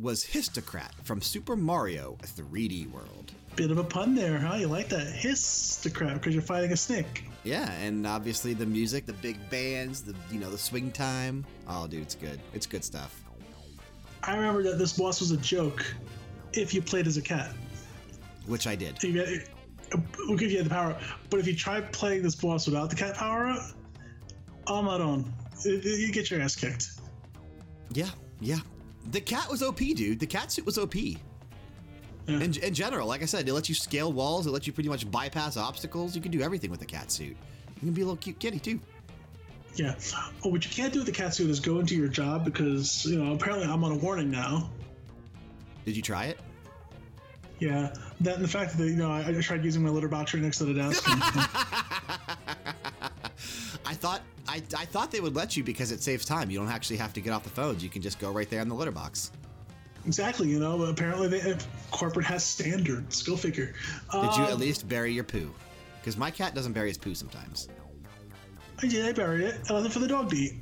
Was Hisstocrat from Super Mario 3D World. Bit of a pun there, huh? You like that? Hisstocrat because you're fighting a snake. Yeah, and obviously the music, the big bands, the you know the swing time. Oh, dude, it's good. It's good stuff. I remember that this boss was a joke if you played as a cat. Which I did. We'll give you the power up. But if you try playing this boss without the cat power up, on my own, you get your ass kicked. Yeah, yeah. The cat was OP, dude. The cat suit was OP. Yeah. In, in general, like I said, it lets you scale walls. It lets you pretty much bypass obstacles. You can do everything with the cat suit. You can be a little cute kitty too. Yeah. Oh, what you can't do with the cat suit is go into your job because you know apparently I'm on a warning now. Did you try it? Yeah. That and the fact that you know I, I tried using my litter box right next to the desk. and- I thought I, I thought they would let you because it saves time. You don't actually have to get off the phones. You can just go right there in the litter box. Exactly, you know. Apparently, they, uh, corporate has standards. Go figure. Did you um, at least bury your poo? Because my cat doesn't bury his poo sometimes. I did. I buried it. I left it for the dog to eat.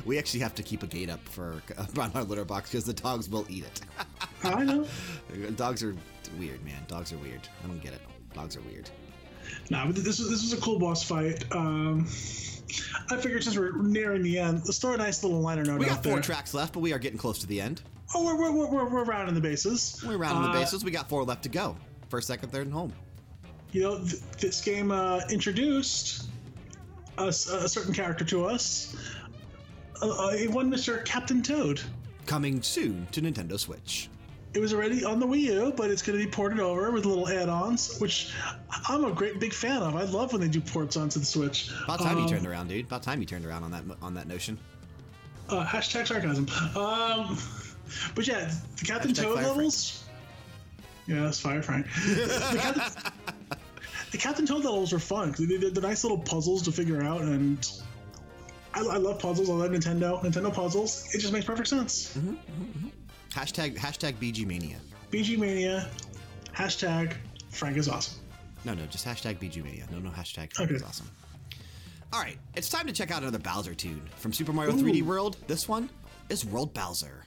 we actually have to keep a gate up for around our litter box because the dogs will eat it. I know. Dogs are weird, man. Dogs are weird. I don't get it. Dogs are weird. Nah, but this was this was a cool boss fight. Um, I figured since we're nearing the end, let's throw a nice little liner note. We got four there. tracks left, but we are getting close to the end. Oh, we're we're, we're, we're, rounding the bases. We're rounding the Uh, bases. We got four left to go. First, second, third, and home. You know, th- this game uh, introduced us a certain character to us. Uh, uh, one Mr. Captain Toad. Coming soon to Nintendo Switch. It was already on the Wii U, but it's going to be ported over with little add-ons, which I'm a great big fan of. I love when they do ports onto the Switch. About time you Um, turned around, dude. About time you turned around on that on that notion. Uh, hashtag sarcasm. Um, but yeah, the Captain Hashtag Toad Fire Frank. levels. Yeah, that's fire, Frank. the, Captain, the Captain Toad levels are fun. 'cause They're, they're nice little puzzles to figure out, and I, I love puzzles. I love Nintendo. Nintendo puzzles. It just makes perfect sense. Hashtag hashtag BG Mania. BG Mania. Hashtag Frank is awesome. No, no, just hashtag BG Mania. No, no, hashtag Okay. is awesome. All right, it's time to check out another Bowser tune from Super Mario 3D World. This one is World Bowser.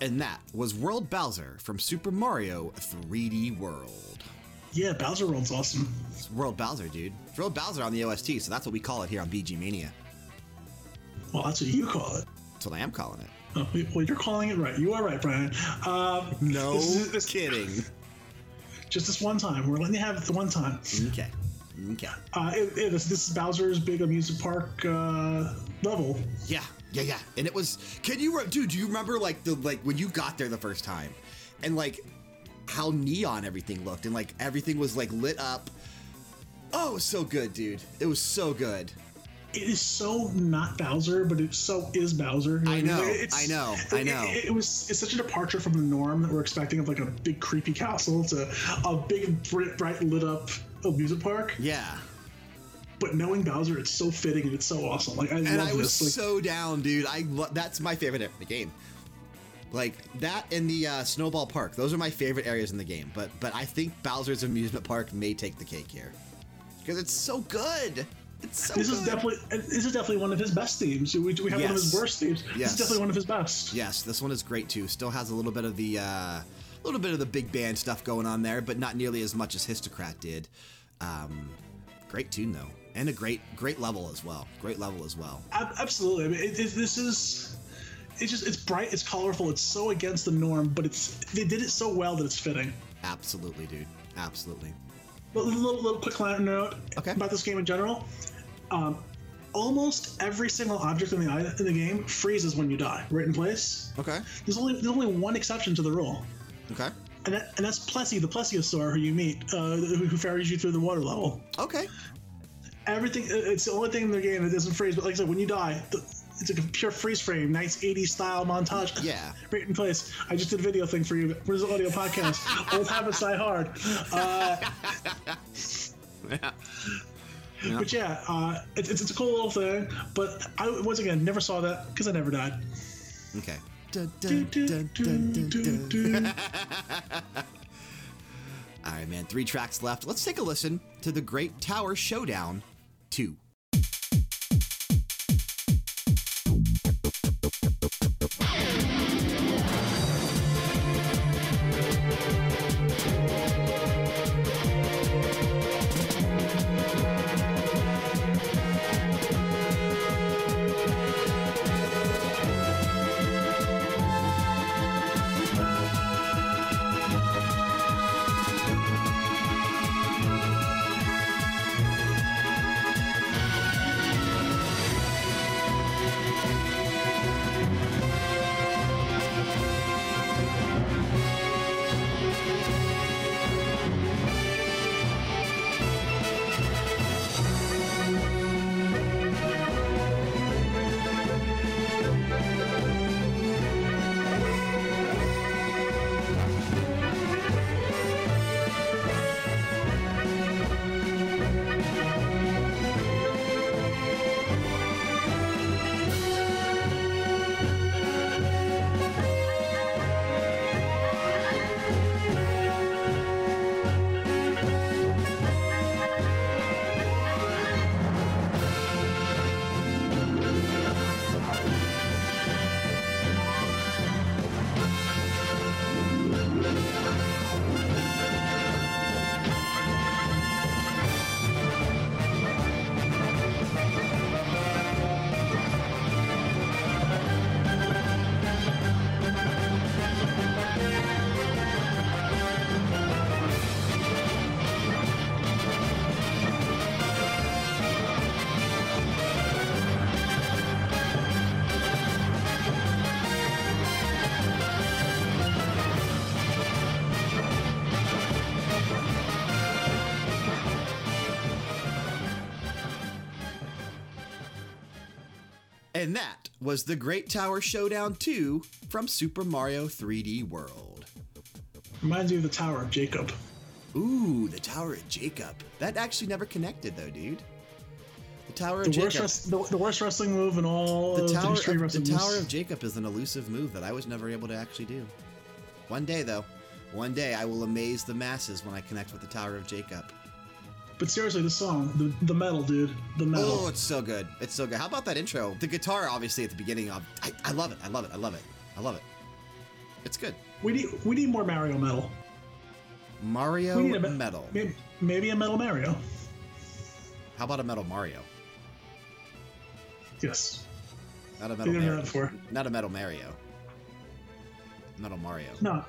And that was World Bowser from Super Mario 3D World. Yeah, Bowser World's awesome. It's World Bowser, dude. It's World Bowser on the OST, so that's what we call it here on BG Mania. Well, that's what you call it. That's what I am calling it. Oh, well, you're calling it right. You are right, Brian. Um, No this is- this- kidding. just this one time. We're letting you have it the one time. Okay. Okay. Uh, it, it, this, this is Bowser's big amusement park uh, level. Yeah, yeah, yeah. And it was. Can you, dude? Do you remember like the like when you got there the first time, and like how neon everything looked, and like everything was like lit up. Oh, it was so good, dude. It was so good. It is so not Bowser, but it so is Bowser. I know, it's- I know, I know. It, it was it's such a departure from the norm that we're expecting of like a big creepy castle to a big bright, bright lit up amusement park. Yeah. But knowing Bowser, it's so fitting and it's so awesome. Like I And love I was this. Like, so down, dude. I that's my favorite area of the game. Like that and the uh, Snowball Park. Those are my favorite areas in the game. But but I think Bowser's amusement park may take the cake here because it's so good. It's so this good. is definitely this is definitely one of his best themes. We, we have one of his worst themes. This Yes. is definitely one of his best. Yes, this one is great too. Still has a little bit of the uh, little bit of the big band stuff going on there, but not nearly as much as Hisstocrat did. Um, great tune though, and a great great level as well. Great level as well. Absolutely. I mean, it, it, this is. It's just it's bright, it's colorful, it's so against the norm, but it's they did it so well that it's fitting. Absolutely, dude. Absolutely. But a little, little quick note Okay. about this game in general. Um, almost every single object in the in the game freezes when you die, right in place. Okay. There's only there's only one exception to the rule, Okay. and that, and that's Plessie, the plesiosaur who you meet, uh, who, who ferries you through the water level. Okay. Everything it's the only thing in the game that doesn't freeze. But like I said, when you die, the, it's like a pure freeze frame, nice 80s style montage. Yeah. Right in place. I just did a video thing for you. Where's the audio podcast? Old habits die hard. Uh, yeah. But yeah, uh, it's, it's, it's a cool little thing. But I once again never saw that because I never died. Okay. All right, man. Three tracks left. Let's take a listen to the Great Tower Showdown 2. Was the Great Tower Showdown 2 from Super Mario 3D World. Reminds me of the Tower of Jacob. Ooh, the Tower of Jacob. That actually never connected, though, dude. The Tower of The Jacob. worst, the, the worst wrestling move in all the of Tower, of of, the. Tower of Jacob is an elusive move that I was never able to actually do. One day, though, one day I will amaze the masses when I connect with the Tower of Jacob. But seriously, the song, the, the metal, dude, the metal. Oh, it's so good. It's so good. How about that intro? The guitar, obviously, at the beginning of. I, I love it. I love it. I love it. I love it. It's good. We need we need more Mario metal. Mario We need a Metal. Maybe, maybe a metal Mario. How about a Metal Mario? Yes. Not a Metal Mario. before. Not a Metal Mario. Metal Mario. No.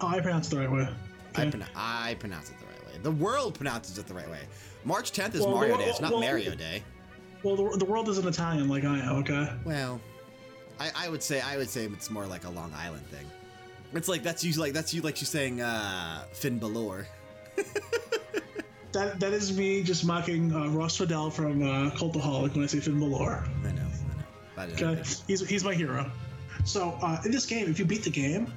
Oh, I pronounced it the right way. I, Okay. pronoun I pronounce it the right way. The world pronounces it the right way. March 10th is Well, Mario well, Day. It's not well- Mario Day. Well, the, the world isn't Italian like I am. Okay. Well, I, I would say I would say it's more like a Long Island thing. It's like that's you like that's you like you saying uh, Finn Balor. That that is me just mocking uh, Ross Fidel from uh, Cultaholic when I say Finn Balor. I know, I know. But, uh, Okay, he's he's my hero. So uh, in this game, if you beat the game,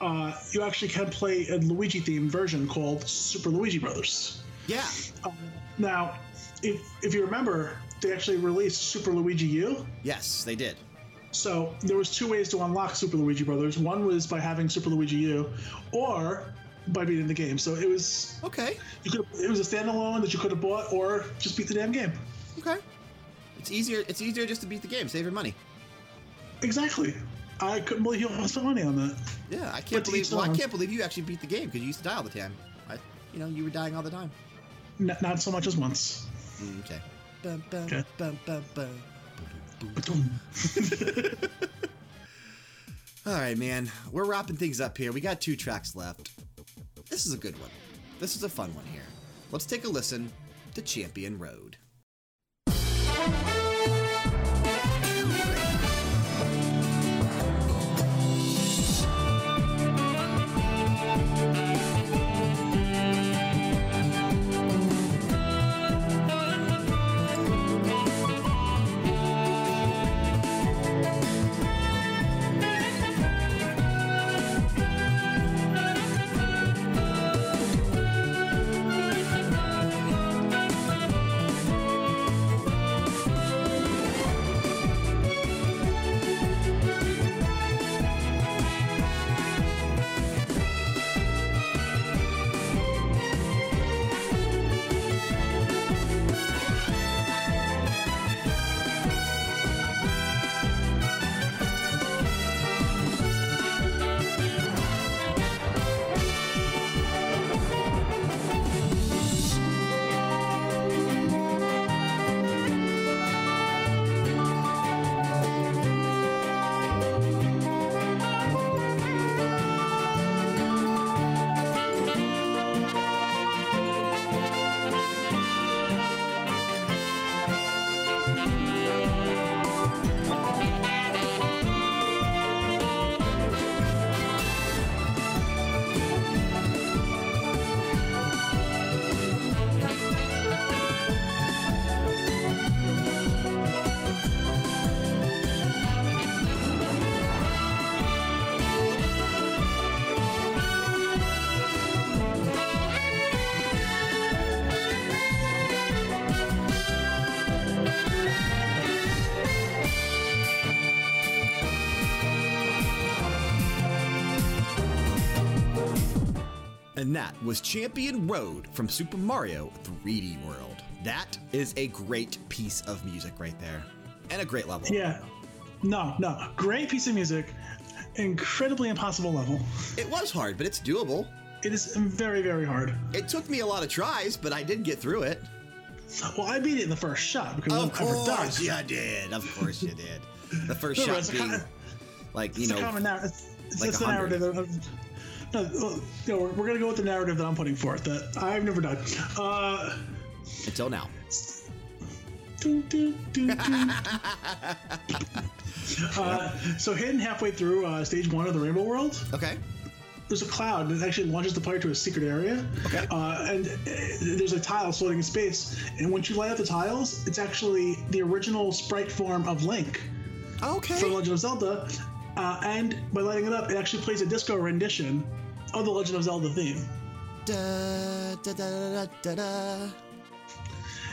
uh, you actually can play a Luigi themed version called Super Luigi Brothers. Yeah. Um, now, if if you remember, they actually released Super Luigi U. Yes, they did. So there was two ways to unlock Super Luigi Brothers. One was by having Super Luigi U, or by beating the game. So it was Okay. you could it was a standalone that you could have bought, or just beat the damn game. Okay. It's easier. It's easier just to beat the game. Save your money. Exactly. I couldn't believe you spent money on that. Yeah, I can't But believe. Well, I can't believe you actually beat the game because you used to die all the time. I, you know, you were dying all the time. N- not so much as once. Mm, okay. Bum, bum, Okay. bum, bum, bum. All right, man. We're wrapping things up here. We got two tracks left. This is a good one. This is a fun one here. Let's take a listen to Champion Road. And that was Champion Road from Super Mario 3D World. That is a great piece of music right there. And a great level. Yeah. No, no. Great piece of music. Incredibly impossible level. It was hard, but it's doable. It is very, very hard. It took me a lot of tries, but I did get through it. Well, I beat it in the first shot because Of I never died. course you did. Of course you did. The first shot being, like, you know. It's, like it's the narrative. Of, no, you we're, we're gonna go with the narrative that I'm putting forth. That I've never done. Uh, until now. doo, doo, doo. uh, so hidden halfway through uh, stage one of the Rainbow World, Okay. there's a cloud that actually launches the player to a secret area. Okay. Uh, and uh, there's a tile floating in space, and once you light up the tiles, it's actually the original sprite form of Link Okay. from Legend of Zelda. Uh, and by lighting it up, it actually plays a disco rendition of the Legend of Zelda theme. Da, da, da, da, da, da.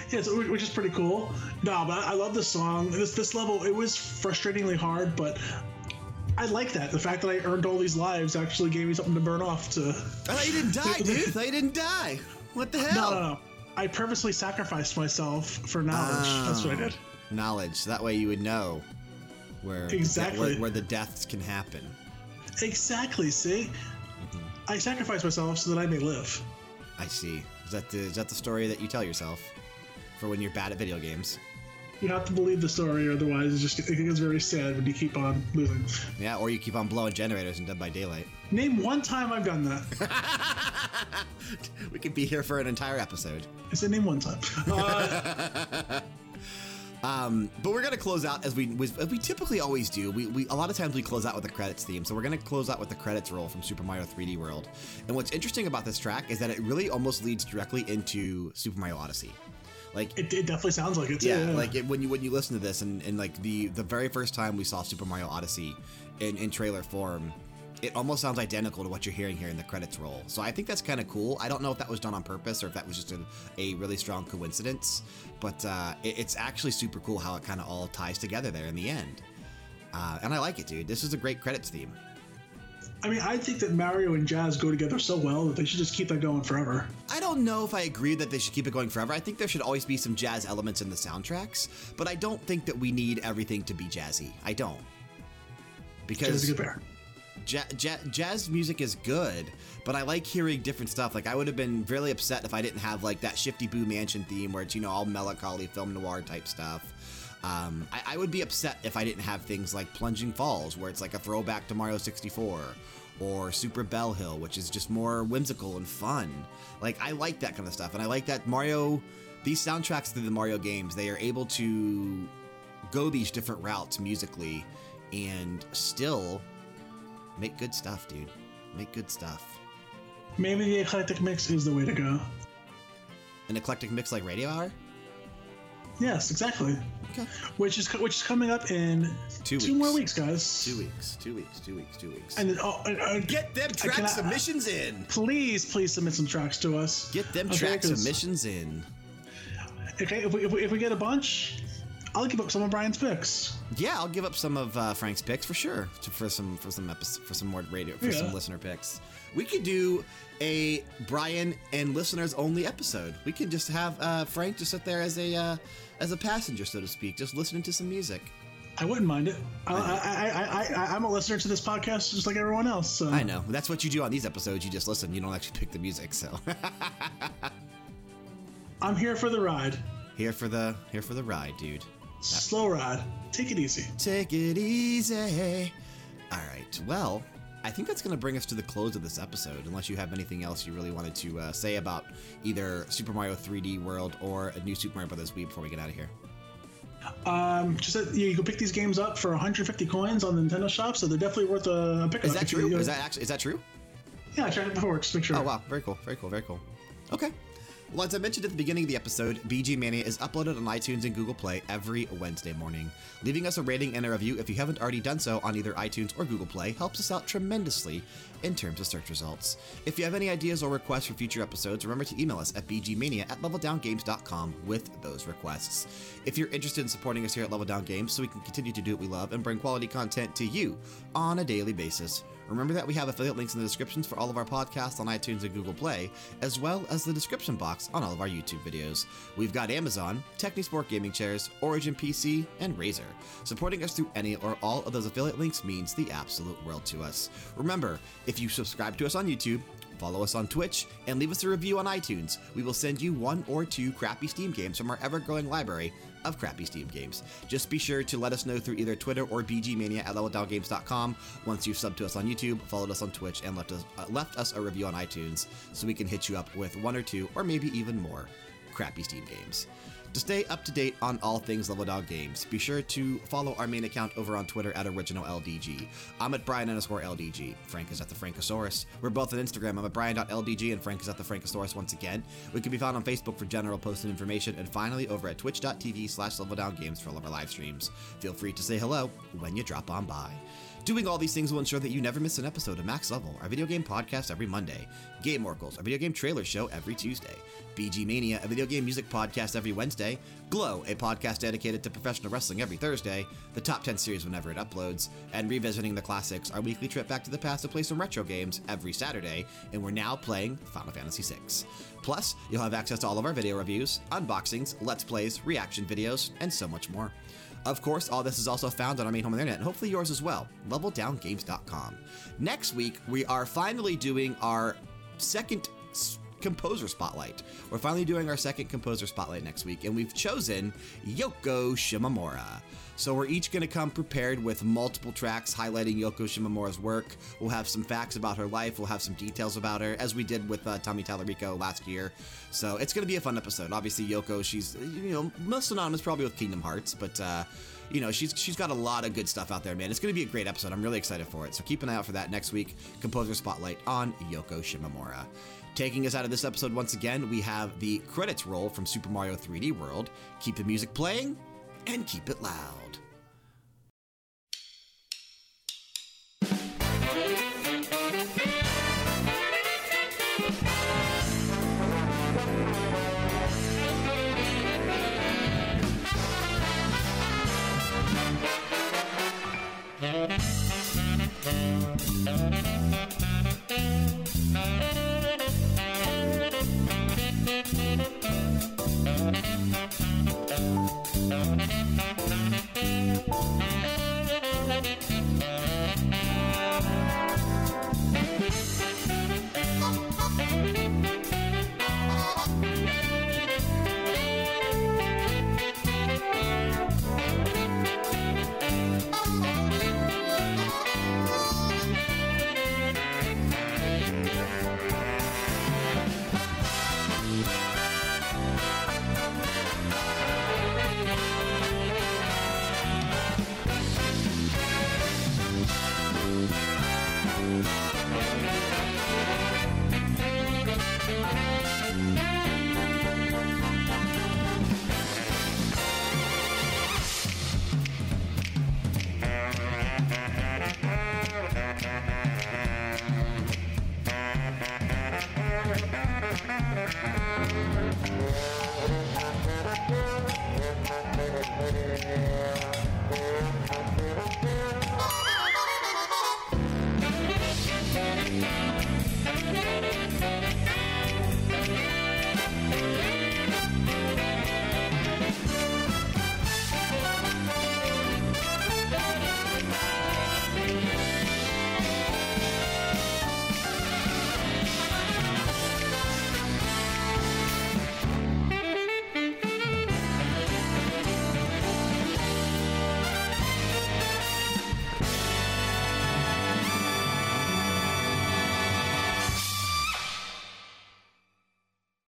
Yeah, so, which is pretty cool. No, but I love this song. This this level, it was frustratingly hard, but I like that. The fact that I earned all these lives actually gave me something to burn off to. I thought you didn't die, dude. I thought you didn't die. What the hell? No, no, no. I purposely sacrificed myself for knowledge. Ah, That's what I did. Knowledge. That way you would know where, Exactly. where, where the deaths can happen. Exactly. See, I sacrifice myself so that I may live. I see. Is that the is that the story that you tell yourself for when you're bad at video games? You have to believe the story, otherwise, it just it gets very sad when you keep on losing. Yeah, or you keep on blowing generators in Dead by Daylight. Name one time I've done that. we could be here for an entire episode. I said name one time. Uh, Um, but we're gonna close out as we as we typically always do. We, we a lot of times we close out with the credits theme, so we're gonna close out with the credits roll from Super Mario 3D World. And what's interesting about this track is that it really almost leads directly into Super Mario Odyssey. Like it, it definitely sounds like it. Too. yeah, like it, when you when you listen to this and, and like the the very first time we saw Super Mario Odyssey in, in trailer form, it almost sounds identical to what you're hearing here in the credits roll. So I think that's kind of cool. I don't know if that was done on purpose or if that was just a, a really strong coincidence, but uh, it, it's actually super cool how it kind of all ties together there in the end. Uh, and I like it, dude. This is a great credits theme. I mean, I think that Mario and Jazz go together so well that they should just keep that going forever. I don't know if I agree that they should keep it going forever. I think there should always be some jazz elements in the soundtracks, but I don't think that we need everything to be jazzy. I don't. Jazz is Because a good pair. Ja- ja- jazz music is good, but I like hearing different stuff. Like I would have been really upset if I didn't have like that Shifty Boo Mansion theme where it's you know all melancholy film noir type stuff. Um, I, I would be upset if I didn't have things like Plunging Falls, where it's like a throwback to Mario 64, or Super Bell Hill, which is just more whimsical and fun. Like I like that kind of stuff, and I like that Mario. These soundtracks to the Mario games, they are able to go these different routes musically, and still make good stuff, dude. Make good stuff. Maybe the eclectic mix is the way to go. An eclectic mix like Radio Hour. Yes, exactly. Okay. Which is which is coming up in Two two weeks. more weeks, guys. Two weeks. Two weeks. Two weeks. Two weeks. And, oh, and, and Get them track cannot- uh, submissions in. please, please submit some tracks to us. Get them Okay, track submissions in. Okay, if we, if we if we get a bunch, I'll give up some of Brian's picks. Yeah, I'll give up some of uh, Frank's picks for sure to, for some for some episodes, for some more radio for Yeah. some listener picks. We could do a Brian and listeners only episode. We can just have uh, Frank just sit there as a uh, as a passenger, so to speak, just listening to some music. I wouldn't mind it. I, I, I, I, I, I'm a listener to this podcast just like everyone else. So I know that's what you do on these episodes. You just listen. You don't actually pick the music. So I'm here for the ride. here for the here for the ride, dude. Slow ride. Take it easy. Take it easy. All right. Well, I think that's going to bring us to the close of this episode, unless you have anything else you really wanted to uh, say about either Super Mario 3D World or a new Super Mario Brothers Wii before we get out of here. Um, just that you, can pick these games up for 150 coins on the Nintendo Shop, so they're definitely worth a, pickup. Is that true? Is that actually is that true? Yeah, I tried it before. Just make sure. Oh wow, very cool, very cool, very cool. Okay. Well, as I mentioned at the beginning of the episode, BG Mania is uploaded on iTunes and Google Play every Wednesday morning. Leaving us a rating and a review if you haven't already done so on either iTunes or Google Play helps us out tremendously in terms of search results. If you have any ideas or requests for future episodes, remember to email us at bgmania at leveldowngames.com with those requests. If you're interested in supporting us here at Level Down Games so we can continue to do what we love and bring quality content to you on a daily basis, Remember that we have affiliate links in the descriptions for all of our podcasts on iTunes and Google Play, as well as the description box on all of our YouTube videos. We've got Amazon, Technisport Gaming Chairs, Origin PC, and Razer. Supporting us through any or all of those affiliate links means the absolute world to us. Remember, if you subscribe to us on YouTube, follow us on Twitch, and leave us a review on iTunes. We will send you one or two crappy Steam games from our ever growing library of crappy Steam games. Just be sure to let us know through either Twitter or bgmania at leveldowngames.com once you've subbed to us on YouTube, followed us on Twitch, and left us, uh, left us a review on iTunes so we can hit you up with one or two, or maybe even more, crappy Steam games. To stay up to date on all things Level Down Games, be sure to follow our main account over on Twitter at OriginalLDG. I'm at Brian underscore LDG. Frank is at the Frankosaurus. We're both on Instagram. I'm at Brian.LDG and Frank is at the Frankosaurus once again. We can be found on Facebook for general posts and information, and finally over at twitch.tv slash Level Down Games for all of our live streams. Feel free to say hello when you drop on by. Doing all these things will ensure that you never miss an episode of Max Level, our video game podcast every Monday, Game Oracles, our video game trailer show every Tuesday, BG Mania, a video game music podcast every Wednesday, Glow, a podcast dedicated to professional wrestling every Thursday, the top 10 series whenever it uploads, and Revisiting the Classics, our weekly trip back to the past to play some retro games every Saturday, and we're now playing Final Fantasy VI. Plus, you'll have access to all of our video reviews, unboxings, let's plays, reaction videos, and so much more. Of course, all this is also found on our main home internet, and hopefully yours as well, leveldowngames.com. Next week, we are finally doing our second composer spotlight. We're finally doing our second composer spotlight next week, and we've chosen Yoko Shimomura. So we're each going to come prepared with multiple tracks highlighting Yoko Shimomura's work. We'll have some facts about her life. We'll have some details about her, as we did with uh, Tommy Tallarico last year. So it's going to be a fun episode. Obviously, Yoko, she's you know most synonymous probably with Kingdom Hearts, but. Uh, you know, she's she's got a lot of good stuff out there, man. It's going to be a great episode. I'm really excited for it. So keep an eye out for that next week. Composer Spotlight on Yoko Shimomura. Taking us out of this episode once again, we have the credits roll from Super Mario 3D World. Keep the music playing and keep it loud.